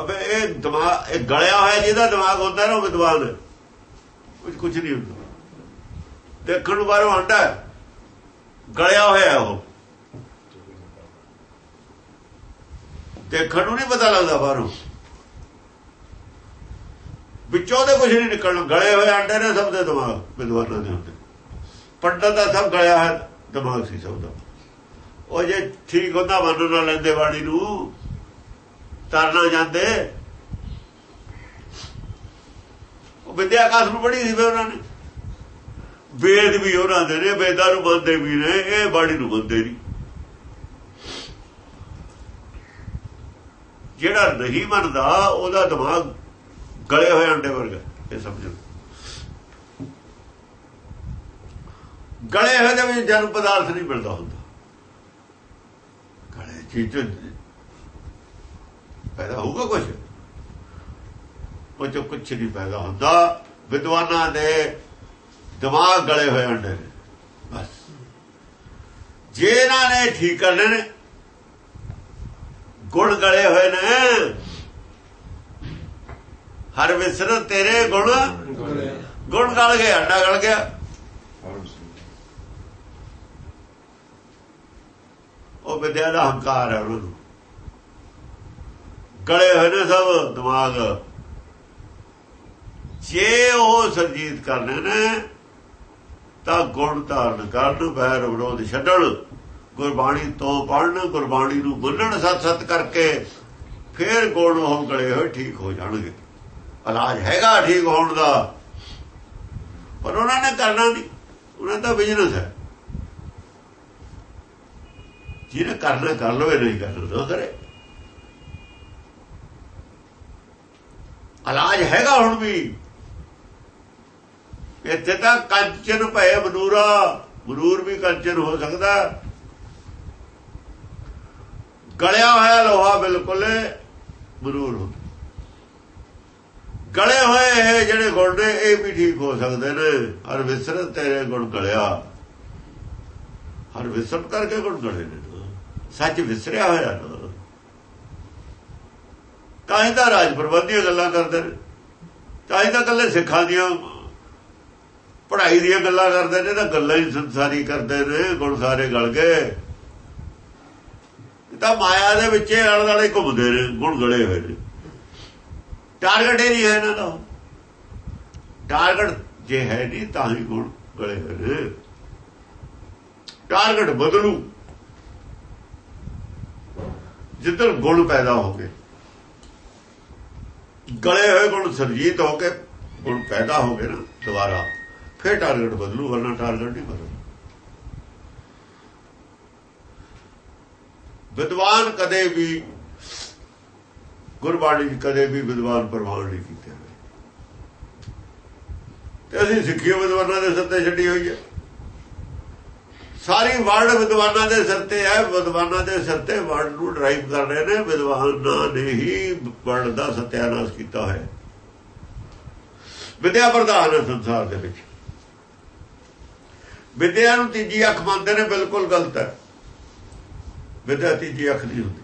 ਅਬੇ ਇਹ ਦਿਮਾਗ ਇਹ ਗਲਿਆ ਹੋਇਆ ਜਿਹਦਾ ਦਿਮਾਗ ਹੁੰਦਾ ਨਾ ਉਹ ਵਿਦਵਾਨ ਹੈ। ਕੁਝ ਕੁਝ ਨਹੀਂ ਹੁੰਦਾ। ਦੇਖਣ ਨੂੰ ਬਾਹਰੋਂ ਅੰਡਾ ਗਲਿਆ ਹੋਇਆ ਉਹ। ਦੇਖਣ ਨੂੰ ਨਹੀਂ ਪਤਾ ਲੱਗਦਾ ਬਾਹਰੋਂ। ਵਿੱਚੋਂ ਦੇ ਕੁਝ ਨਹੀਂ ਨਿਕਲਣਾ। ਗਲੇ ਹੋਏ ਆਂਡੇ ਨੇ ਸਭ ਦੇ ਦਿਮਾਗ ਵਿਦਵਾਨਾਂ ਦੇ ਹੁੰਦੇ। ਪੰਡਤ ਦਾ ਸਭ ਗਲਿਆ ਹੋਇਆ ਦਿਮਾਗ ਸੀ ਸਭ ਦਾ। ਉਹ ਜੇ ਠੀਕ ਹੁੰਦਾ ਮੰਨ ਨਾ ਲੈਂਦੇ ਬਾਣੀ ਨੂੰ, ਤਰਨਾ ਜਾਂਦੇ ਉਹ ਵਿਦਿਆ ਕਾਸ ਪੜ੍ਹੀ ਸੀ ਵੇ ਉਹਨਾਂ ਨੇ। ਵੇਦ ਵੀ ਉਹਨਾਂ ਦੇ ਨੇ, ਵੇਦਾਂ ਨੂੰ ਮੰਨਦੇ ਵੀ ਨੇ, ਇਹ ਬਾਣੀ ਨੂੰ ਮੰਨਦੇ ਨਹੀਂ। ਜਿਹੜਾ ਨਹੀਂ ਮੰਨਦਾ, ਉਹਦਾ ਦਿਮਾਗ ਗਲੇ ਹੋਏ ਅੰਡੇ ਵਰਗਾ, ਇਹ ਸਮਝੋ। ਗਲੇ ਹੋਏ ਦੇ ਵਿੱਚ ਜਨਮ ਪਦਾਰਥ ਨਹੀਂ ਮਿਲਦਾ ਹੁੰਦਾ। ਗਲੇ ਚੀਜ਼ ਪੈਦਾ ਹੋਊਗਾ ਕੁਝ ਉਹ ਜੋ ਕੁਝ ਨਹੀਂ ਪੈਦਾ ਹੁੰਦਾ। ਵਿਦਵਾਨਾਂ ਦੇ ਦਿਮਾਗ ਗਲੇ ਹੋਏ ਅੰਡੇ ਨੇ। ਬਸ। ਜੇ ਇਹਨਾਂ ਨੇ ਠੀਕ ਕਰਨੇ ਨੇ, ਗੁਣ ਗਲੇ ਹੋਏ ਨੇ, ਹਰ ਵਿਸਰ ਤੇਰੇ ਗੁਣ ਗੁਣ ਗਲ ਗਿਆ ਅੰਡਾ ਗਲ ਗਿਆ। ਉਹ ਵਿਦਿਆ ਦਾ ਹੰਕਾਰ ਹੈ ਉਹਨਾਂ। ਨੂੰ ਗਲੇ ਹੋਏ ਨੇ ਸਭ, ਦਿਮਾਗ। ਜੇ ਉਹ ਸਰਜੀਤ ਕਰਨੇ ਨੇ, ਤਾਂ ਗੁਣ ਧਾਰਨ ਕਰਨ ਬੈਰ ਵਿਰੋਧ ਛੱਡਣ, ਗੁਰਬਾਣੀ ਤੋਂ ਪੜਨ ਗੁਰਬਾਣੀ ਨੂੰ ਬੁੱਲਣ ਸਤ ਸਤ ਕਰਕੇ ਫੇਰ ਗੁਣ ਉਹ ਗਲੇ ਹੋਏ ਠੀਕ ਹੋ ਜਾਣਗੇ। ਇਲਾਜ ਹੈਗਾ ਠੀਕ ਹੋਣ ਦਾ, ਪਰ ਉਹਨਾਂ ਨੇ ਕਰਨਾ ਨਹੀਂ। ਉਹਨਾਂ ਦਾ ਬਿਜ਼ਨਸ ਹੈ। ਜਿਹਨੇ ਕਰਨਾ ਕਰ ਲਵੇ ਨਹੀਂ ਕਰਨਾ, ਉਹ ਕਰੇ। ਇਲਾਜ ਹੈਗਾ ਹੁਣ ਵੀ। ਇੱਥੇ ਤਾਂ ਕੰਚਨ ਭਏ ਬਨੂਰਾ, ਬਨੂਰ ਵੀ ਕੰਚਨ ਹੋ ਸਕਦਾ। ਗਲਿਆ ਹੋਇਆ ਲੋਹਾ ਬਿਲਕੁਲ ਬਨੂਰ ਹੋ ਗਲੇ ਹੋਏ ਇਹ ਜਿਹੜੇ ਗੁਣ ਨੇ, ਇਹ ਵੀ ਠੀਕ ਹੋ ਸਕਦੇ ਨੇ। ਹਰ ਵਿਸਰਤ ਤੇਰੇ ਗੁਣ ਗਲਿਆ। ਹਰ ਵਿਸਰਤ ਕਰਕੇ ਗੁਣ ਗਲੇ ਨੇ ਸੱਚ ਵਿਸਰਿਆ ਹੋਇਆ ਨਾ ਤਾਂ ਹੀ ਤਾਂ ਰਾਜ ਪ੍ਰਬੰਧੀਆਂ ਗੱਲਾਂ ਕਰਦੇ ਨੇ। ਤਾਂ ਹੀ ਤਾਂ ਕੱਲੇ ਸਿੱਖਾਂ ਦੀਆਂ ਪੜ੍ਹਾਈ ਦੀਆਂ ਗੱਲਾਂ ਕਰਦੇ ਨੇ ਤਾਂ ਗੱਲਾਂ ਹੀ ਸੰਸਾਰੀ ਕਰਦੇ ਨੇ, ਗੁਣ ਸਾਰੇ ਗਲ ਗਏ। ਤਾਂ ਮਾਇਆ ਦੇ ਵਿੱਚ ਆਲੇ ਦਾਲੇ ਘੁੰਮਦੇ ਨੇ, ਗੁਣ ਗਲੇ ਹੋਏ ਨੇ। ਟਾਰਗੇਟ ਹੀ ਨਹੀਂ ਹੈ ਇਹਨਾਂ ਦਾ। ਟਾਰਗੇਟ ਜੇ ਹੈ ਨਹੀਂ, ਤਾਂ ਹੀ ਗੁਣ ਗਲੇ ਹੋਏ ਨੇ। ਟਾਰਗੇਟ ਬਦਲੂ। ਜਿੱਧਰ ਗੁਣ ਪੈਦਾ ਹੋ ਗਏ, ਗਲੇ ਹੋਏ ਗੁਣ ਸਰਜੀਤ ਹੋ ਕੇ ਗੁਣ ਪੈਦਾ ਹੋ ਗਏ ਨਾ, ਦੁਬਾਰਾ। ਫਿਰ ਟਾਰਗੇਟ ਬਦਲੂ, ਵਰਨਾ ਟਾਰਗੇਟ ਨਹੀਂ ਬਦਲੂ। ਵਿਦਵਾਨ ਕਦੇ ਵੀ ਗੁਰਬਾਣੀ ਕਦੇ ਵੀ ਵਿਦਵਾਨ ਪ੍ਰਵਾਨ ਨਹੀਂ ਕੀਤੇ ਤੇ ਅਸੀਂ ਸਿੱਖੀ ਵਿਦਵਾਨਾਂ ਦੇ ਸਿਰ ਤੇ ਛੱਡੀ ਹੋਈ ਹੈ। ਸਾਰੀ ਵਰਡ ਵਿਦਵਾਨਾਂ ਦੇ ਸਿਰ ਤੇ ਹੈ, ਵਿਦਵਾਨਾਂ ਦੇ ਸਿਰ ਤੇ ਵਰਡ ਨੂੰ ਡਰਾਈਵ ਕਰ ਰਹੇ ਨੇ, ਵਿਦਵਾਨਾਂ ਨੇ ਹੀ ਵਰਡ ਦਾ ਸਤਿਆਨਾਸ਼ ਕੀਤਾ ਹੈ ਵਿਦਿਆ ਪ੍ਰਧਾਨ ਹੈ ਸੰਸਾਰ ਦੇ ਵਿੱਚ। ਵਿਦਿਆ ਨੂੰ ਤੀਜੀ ਅੱਖ ਮੰਨਦੇ ਨੇ ਬਿਲਕੁਲ ਗਲਤ ਹੈ। ਵਿਦਿਆ ਤੀਜੀ ਅੱਖ ਨਹੀਂ ਹੁੰਦੀ।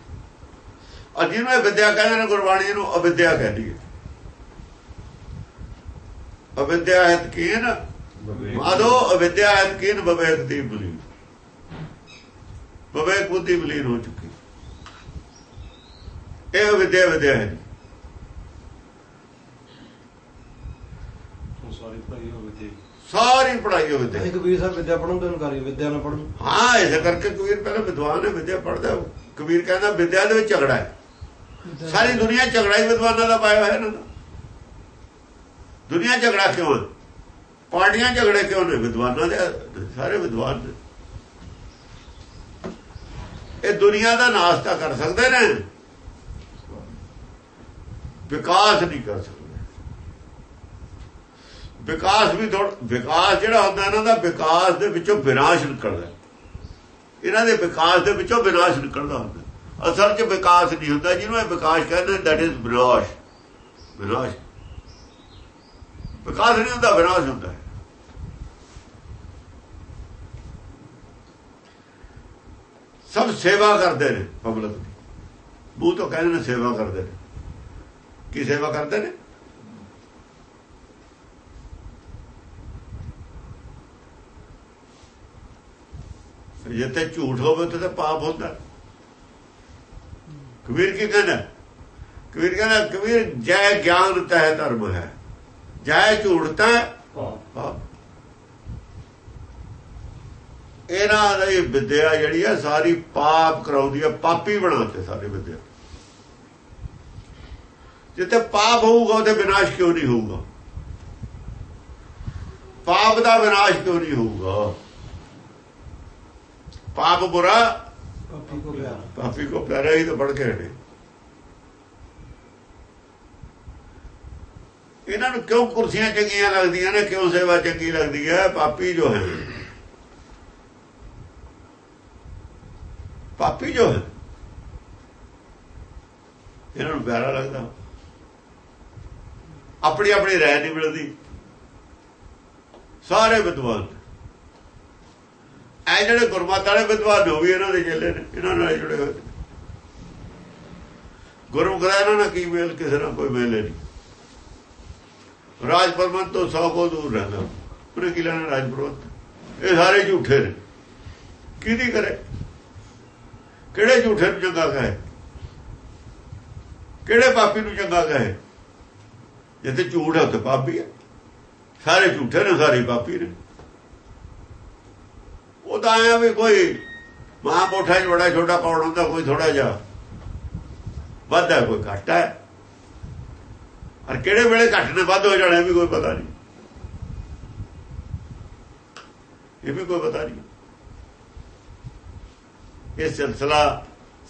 ਔਰ ਜਿਹਨੂੰ ਇਹ ਵਿਦਿਆ ਕਹਿੰਦੇ ਨੇ ਗੁਰਬਾਣੀ ਨੂੰ ਅਵਿਦਿਆ ਕਹਿੰਦੀ ਹੈ। ਅਵਿਦਿਆ ਹੈ ਕੀ ਹੈ ਨਾ? ਮਾਦੋ ਅਵਿਦਿਆ ਹੈ ਕੀ ਨ? ਬਵੇਕ ਦੀ ਬਲੀ ਬਵੇਕ ਬੁੱਧੀ ਬਲੀਨ ਹੋ ਚੁੱਕੀ। ਇਹ ਵਿਦਿਆ ਵਿਦਿਆ ਹੈ। ਸਾਰੀ ਪੜ੍ਹਾਈ ਹੋਵੇ ਸਾਰੀ ਪੜ੍ਹਾਈ ਹੋਵੇ ਤੇ ਕਬੀਰ ਸਾਹਿਬ ਵਿਦਿਆ ਪੜਨ ਤੋਂ ਇਨਕਾਰੀ ਵਿਦਿਆ ਨਾ ਪੜਨ ਹਾਂ ਇਸੇ ਕਰਕੇ ਕਬੀਰ ਪਹਿਲਾਂ ਵਿਦਵਾਨ ਹੈ ਵਿਦਿਆ ਪੜਦਾ ਕਬੀਰ ਕਹਿੰਦਾ ਵਿਦਿਆ ਦੇ ਵਿੱਚ ਝਗੜਾ ਹੈ। ਸਾਰੀ ਦੁਨੀਆ ਝਗੜਾ ਹੀ ਵਿਦਵਾਨਾਂ ਦਾ ਪਾਇਆ ਹੋਇਆ ਇਹਨਾਂ ਦਾ ਦੁਨੀਆ ਝਗੜਾ ਕਿਉਂ ਹੈ? ਪਾਰਟੀਆਂ ਝਗੜੇ ਕਿਉਂ ਨੇ? ਵਿਦਵਾਨਾਂ ਦੇ ਸਾਰੇ ਵਿਦਵਾਨ ਨੇ। ਇਹ ਦੁਨੀਆ ਦਾ ਨਾਸ਼ ਤਾਂ ਕਰ ਸਕਦੇ ਨੇ। ਵਿਕਾਸ ਨਹੀਂ ਕਰ ਸਕਦੇ। ਵਿਕਾਸ ਵੀ ਥੋੜਾ ਵਿਕਾਸ ਜਿਹੜਾ ਹੁੰਦਾ ਇਹਨਾਂ ਦਾ ਵਿਕਾਸ ਦੇ ਵਿੱਚੋਂ ਵਿਨਾਸ਼ ਨਿਕਲਦਾ। ਇਹਨਾਂ ਦੇ ਵਿਕਾਸ ਦੇ ਵਿੱਚੋਂ ਵਿਨਾਸ਼ ਨਿਕਲਦਾ ਹੁੰਦਾ। ਅਸਲ 'ਚ ਵਿਕਾਸ ਨਹੀਂ ਹੁੰਦਾ, ਜਿਹਨੂੰ ਇਹ ਵਿਕਾਸ ਕਹਿੰਦੇ ਦੈਟ ਇਜ਼ ਵਿਨਾਸ਼। ਵਿਨਾਸ਼। ਵਿਕਾਸ ਨਹੀਂ ਹੁੰਦਾ, ਵਿਨਾਸ਼ ਹੁੰਦਾ ਸਭ ਸੇਵਾ ਕਰਦੇ ਨੇ, ਪਬਲਿਕ ਦੀ। ਮੂੰਹ ਤੋਂ ਕਹਿੰਦੇ ਨੇ ਸੇਵਾ ਕਰਦੇ ਨੇ। ਕੀ ਸੇਵਾ ਕਰਦੇ ਨੇ? ਜਿੱਥੇ ਝੂਠ ਹੋਵੇ ਤੇ ਪਾਪ ਹੁੰਦਾ। ਕਬੀਰ ਕੀ ਕਹਿੰਦਾ? ਕਬੀਰ ਕਹਿੰਦਾ ਕਬੀਰ ਜੈ ਗਿਆਨ ਤਹਿ ਧਰਮ ਹੈ। ਜੈ ਝੂਠ ਤਹਿ ਪਾਪ। ਇਹਨਾਂ ਦੀ ਵਿਦਿਆ ਜਿਹੜੀ ਹੈ ਸਾਰੀ ਪਾਪ ਕਰਾਉਂਦੀ ਹੈ ਪਾਪੀ ਬਣਾਉਂਦੇ ਸਾਰੇ ਵਿਦਿਆ। ਜਿੱਥੇ ਪਾਪ ਹੋਊਗਾ ਉਹਦੇ ਵਿਨਾਸ਼ ਕਿਉਂ ਨਹੀਂ ਹੋਊਗਾ? ਪਾਪ ਦਾ ਵਿਨਾਸ਼ ਕਿਉਂ ਨਹੀਂ ਹੋਊਗਾ? ਪਾਪ ਬੁਰਾ ਪਾਪੀ ਕੋ ਪਿਆਰ। ਪਾਪੀ ਕੋ ਪਿਆਰਾ ਹੀ ਤਾਂ ਬੜ ਕੇ ਹਟੇ ਇਹਨਾਂ ਨੂੰ ਕਿਉਂ ਕੁਰਸੀਆਂ ਚੰਗੀਆਂ ਲੱਗਦੀਆਂ ਨੇ ਕਿਉਂ ਸੇਵਾ ਚੰਗੀ ਲੱਗਦੀ ਹੈ? ਪਾਪੀ ਜੋ ਹੈ। ਪਾਪੀ ਜੋ ਹੈ। ਇਹਨਾਂ ਨੂੰ ਪਿਆਰਾ ਲੱਗਦਾ। ਆਪਣੀ ਆਪਣੀ ਰਾਏ ਨਹੀਂ ਮਿਲਦੀ। ਸਾਰੇ ਵਿਦਵਾਨ। ਐ ਜਿਹੜੇ ਗੁਰਮਤ ਵਾਲੇ ਵਿਦਵਾਨ ਹੋ ਵੀ ਇਹਨਾਂ ਦੇ ਚੱਲੇ ਨੇ, ਇਹਨਾਂ ਨਾਲ ਜੁੜੇ ਹੋਏ ਨੇ। ਗੁਰੂ ਗ੍ਰੰਥ ਇਹਨਾਂ ਨਾਲ ਕੀ ਮੇਲ, ਕਿਸੇ ਨਾਲ ਕੋਈ ਮੇਲ ਨਹੀਂ। ਰਾਜ ਪਰਮਨ ਤੋਂ ਸੌ ਕੋ ਦੂਰ ਰਹਿੰਦਾ। ਉਹਨੇ ਕੀ ਲੈਣਾ ਰਾਜ ਪਰਮਨ ਇਹ ਸਾਰੇ ਝੂਠੇ ਨੇ। ਕਿਹਦੀ ਕਰੇ? ਕਿਹੜੇ ਝੂਠੇ ਨੂੰ ਚੰਗਾ ਕਹੇ? ਕਿਹੜੇ ਪਾਪੀ ਨੂੰ ਚੰਗਾ ਕਹੇ? ਜਿੱਥੇ ਝੂਠ ਹੈ, ਉੱਥੇ ਪਾਪੀ ਹੈ। ਸਾਰੇ ਝੂਠੇ ਨੇ, ਸਾਰੇ ਪਾਪੀ ਨੇ। ਉਹ ਤਾਂ ਆਇਆ ਵੀ ਕੋਈ ਮਾਂ ਮੋਠਾ ਚ ਛੋਟਾ ਕੌਣ ਹੁੰਦਾ, ਕੋਈ ਥੋੜਾ ਜਿਹਾ ਵੱਧ ਹੈ ਕੋਈ ਘੱਟ ਹੈ। ਔਰ ਕਿਹੜੇ ਵੇਲੇ ਘੱਟ ਨੇ, ਵੱਧ ਹੋ ਜਾਣੇ ਵੀ ਕੋਈ ਪਤਾ ਨਹੀਂ। ਇਹ ਵੀ ਕੋਈ ਪਤਾ ਨਹੀਂ। ਇਹ ਸਿਲਸਿਲਾ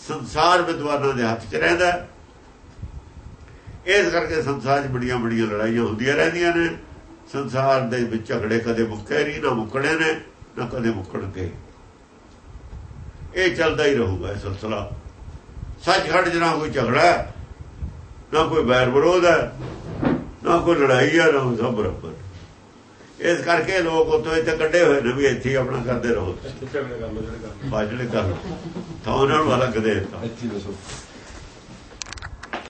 ਸੰਸਾਰ ਵਿਦਵਾਨਾਂ ਦੇ ਹੱਥ 'ਚ ਰਹਿੰਦਾ ਇਸ ਕਰਕੇ ਸੰਸਾਰ 'ਚ ਬੜੀਆਂ ਬੜੀਆਂ ਲੜਾਈਆਂ ਹੁੰਦੀਆਂ ਰਹਿੰਦੀਆਂ ਨੇ। ਸੰਸਾਰ ਦੇ ਵਿੱਚ ਝਗੜੇ ਕਦੇ ਮੁੱਕੇ ਨਹੀਂ, ਨਾ ਮੁੱਕਣੇ ਨੇ। ਨਾ ਕਦੇ ਮੁੱਕਣਗੇ ਇਹ ਚੱਲਦਾ ਹੀ ਰਹੂਗਾ ਇਹ ਸਿਲਸਿਲਾ। ਸੱਚਖੰਡ 'ਚ ਨਾ ਕੋਈ ਝਗੜਾ ਹੈ, ਨਾ ਕੋਈ ਬੈਰ ਵਿਰੋਧ ਹੈ ਨਾ ਕੋਈ ਲੜਾਈ ਹੈ ਨਾ ਸਭ ਬਰਾਬਰ। ਇਸ ਕਰਕੇ ਲੋਕ ਉੱਥੋਂ ਇੱਥੇ ਕੱਢੇ ਹੋਏ ਨੇ ਵੀ ਇੱਥੇ ਹੀ ਆਪਣਾ ਕਰਦੇ ਰਹੋ। ਇੱਥੇ ਝਗੜੇ ਕਰ ਲਓ ਜਿਹੜੇ ਕਰਨੇ ਬਾਜਣੇ ਕਰ ਤਾਂ ਉਹਨਾਂ ਨੂੰ ਅਲੱਗ ਦੇ ਦਿੱਤਾ। ਇੱਥੇ ਦੱਸੋ।